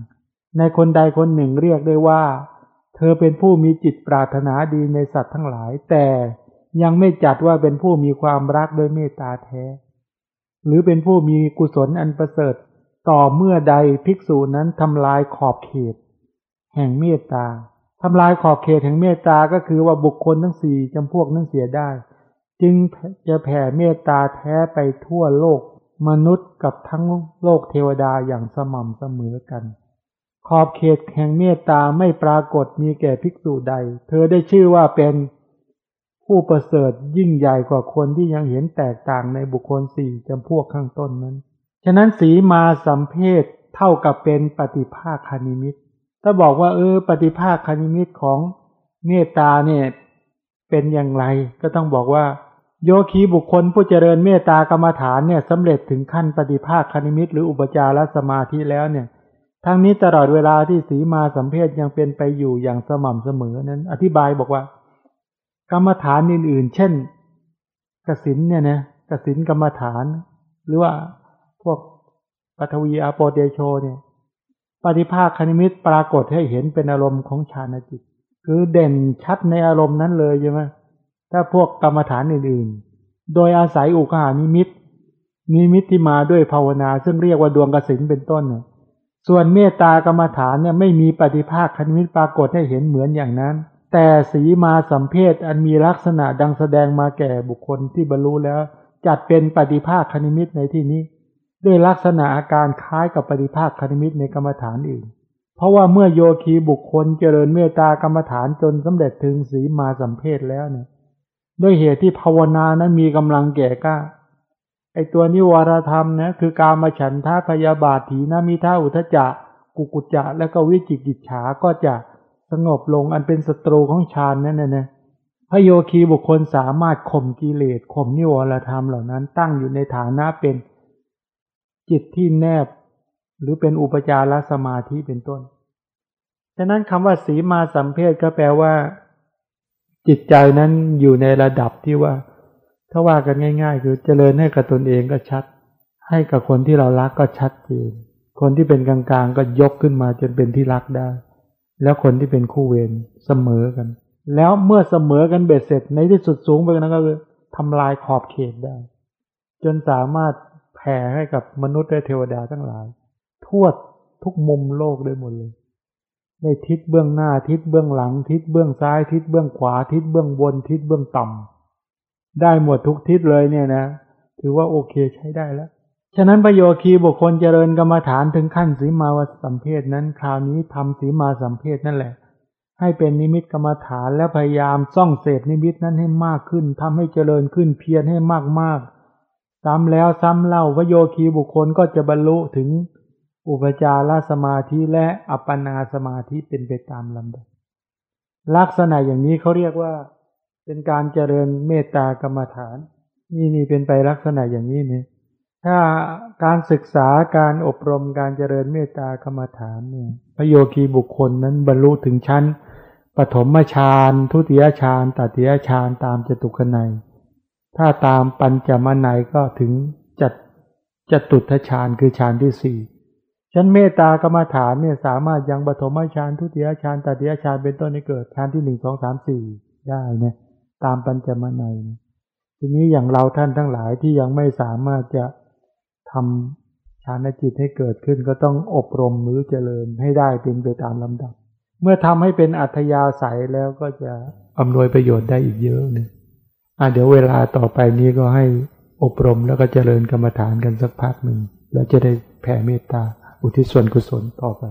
ในคนใดคนหนึ่งเรียกได้ว่า เธอเป็นผู้มีจิตปรารถนาดีในสัตว์ทั้งหลาย แต่ยังไม่จัดว่าเป็นผู้มีความรักโดยเมตตาแท้ หรือเป็นผู้มีกุศลอันประเสริฐ ต่อเมื่อใดภิกษุนั้นทำลายขอบเขต แห่งเมตตาทำลายขอบเขตแห่งเมตตาก็คือว่าบุคคลทั้งสี่จำพวกนั้นเสียได้ จึงจะแผ่เมตตาแท้ไปทั่วโลก มนุษย์กับทั้งโลกเทวดาอย่างสม่ำเสมอกัน ขอบเขตแห่งเมตตาไม่ปรากฏมีแก่ภิกษุใด เธอได้ชื่อว่าเป็นผู้ประเสริฐยิ่งใหญ่กว่าคนที่ยังเห็นแตกต่างในบุคคลสี่จำพวกข้างต้นนั้น ฉะนั้นสีมาสัมเพศเท่ากับเป็นปฏิภาคคณิมิต ถ้าบอกว่าเออ ปฏิภาคคณิมิตของเมตตาเนี่ยเป็นอย่างไรก็ต้องบอกว่า โยคีบุคคลผู้เจริญเมตตากรรมฐานเนี่ยสำเร็จถึงขั้นปฏิภาคคณิมิตหรืออุปจารสมาธิแล้วเนี่ย ทั้งนี้ตลอดเวลาที่สีมาสัมเพศยังเป็นไปอยู่อย่างสม่ำเสมอนั้น อธิบายบอกว่า กรรมฐานอื่น ๆ เช่นกสินเนี่ยนะกสินกรรมฐาน หรือว่าพวกปฐวีอาโปเตโชเนี่ย ปฏิภาคนิมิตปรากฏให้เห็นเป็นอารมณ์ของฌานจิต คือเด่นชัดในอารมณ์นั้นเลยใช่ไหม ถ้าพวกกรรมฐานอื่นๆ โดยอาศัยอุคคหนิมิต นิมิตที่มาด้วยภาวนา ซึ่งเรียกว่าดวงกสินเป็นต้นเนี่ยส่วนเมตตากรรมฐานเนี่ยไม่มีปฏิภาคนิมิตปรากฏให้เห็นเหมือนอย่างนั้น แต่สีมาสัมเพศอันมีลักษณะดังแสดงมาแก่บุคคลที่บรรลุแล้ว จัดเป็นปฏิภาคคณิมิตในที่นี้ ด้วยลักษณะอาการคล้ายกับปฏิภาคคณิมิตในกรรมฐานอื่น เพราะว่าเมื่อโยคีบุคคลเจริญเมตตากรรมฐานจนสำเร็จถึงสีมาสัมเพศแล้วเนี่ย ด้วยเหตุที่ภาวนานั้นมีกำลังแก่กล้าไอตัวนิวรธรรมนะคือการมาฉันท่าพยาบาทถีนามิท่าอุทจักกุกุจจะ และก็วิจิกิจฉาก็จะสงบลงอันเป็นศัตรูของฌานนั่นนะนะพระโยคีบุคคลสามารถข่มกิเลสข่มนิวรธรรมเหล่านั้นตั้งอยู่ในฐานะเป็นจิตที่แนบ หรือเป็นอุปจารสมาธิเป็นต้น ฉะนั้นคำว่าสีมาสัมเพศก็แปลว่า จิตใจนั้นอยู่ในระดับที่ว่า ถ้าว่ากันง่าย ๆ คือเจริญให้กับตนเองก็ชัด ให้กับคนที่เรารักก็ชัดเจนคนที่เป็นกลางๆก็ยกขึ้นมาจนเป็นที่รักได้ แล้วคนที่เป็นคู่เวรเสมอกัน แล้วเมื่อเสมอกันเบ็ดเสร็จในที่สุดสูงไปนั้นก็คือทำลายขอบเขตได้ จนสามารถแผ่ให้กับมนุษย์และเทวดาทั้งหลาย ทั่วทุกมุมโลกได้หมดเลย ในทิศเบื้องหน้าทิศเบื้องหลัง ทิศเบื้องซ้าย ทิศเบื้องขวา ทิศเบื้องบน ทิศเบื้องต่ทำได้หมดทุกทิศเลยเนี่ยนะ ถือว่าโอเคใช้ได้แล้ว ฉะนั้นพระโยคีบุคคลเจริญกรรมฐานถึงขั้นสีมาสัมเภทนั้น คราวนี้ทำสีมาสัมเภทนั่นแหละ ให้เป็นนิมิตกรรมฐานแล้วพยายามซ่องเสพนิมิตนั้นให้มากขึ้นทำให้เจริญขึ้นเพียรให้มากมากซ้ำแล้วซ้ำเล่าพระโยคีบุคคลก็จะบรรลุถึง อุปจารสมาธิและอัปปนาสมาธิเป็นไปตามลำดับ ลักษณะอย่างนี้เขาเรียกว่าเป็นการเจริญเมตตากรรมฐาน นี่นี่เป็นไปลักษณะอย่างนี้นี่ถ้าการศึกษาการอบรมการเจริญเมตตากรรมฐานเนี่ยพระโยคีบุคคลนั้นบรรลุถึงชั้นปฐมฌานทุติยฌานตติยฌานตามจตุคนัยถ้าตามปัญจมนัยก็ถึงจัดจตุทฌานคือฌานที่สี่ ชั้นเมตตากรรมฐานเนี่ยสามารถยังปฐมฌานทุติยฌานตติยฌานเป็นต้นให้เกิดฌานที่หนึ่งสองสามสี่ได้เนี่ยตามปัญจมนัยทีนี้อย่างเราท่านทั้งหลายที่ยังไม่สามารถจะทำฌานจิตให้เกิดขึ้นก็ต้องอบรมหรือเจริญให้ได้เป็นไปตามลำดับ เมื่อทำให้เป็นอัธยาศัยแล้วก็จะอำนวยประโยชน์ได้อีกเยอะเลยอะเดี๋ยวเวลาต่อไปนี้ก็ให้อบรมแล้วก็เจริญกรรมฐานกันสักพักหนึ่งแล้วจะได้แผ่เมตตา อุทิศส่วนกุศลต่อไป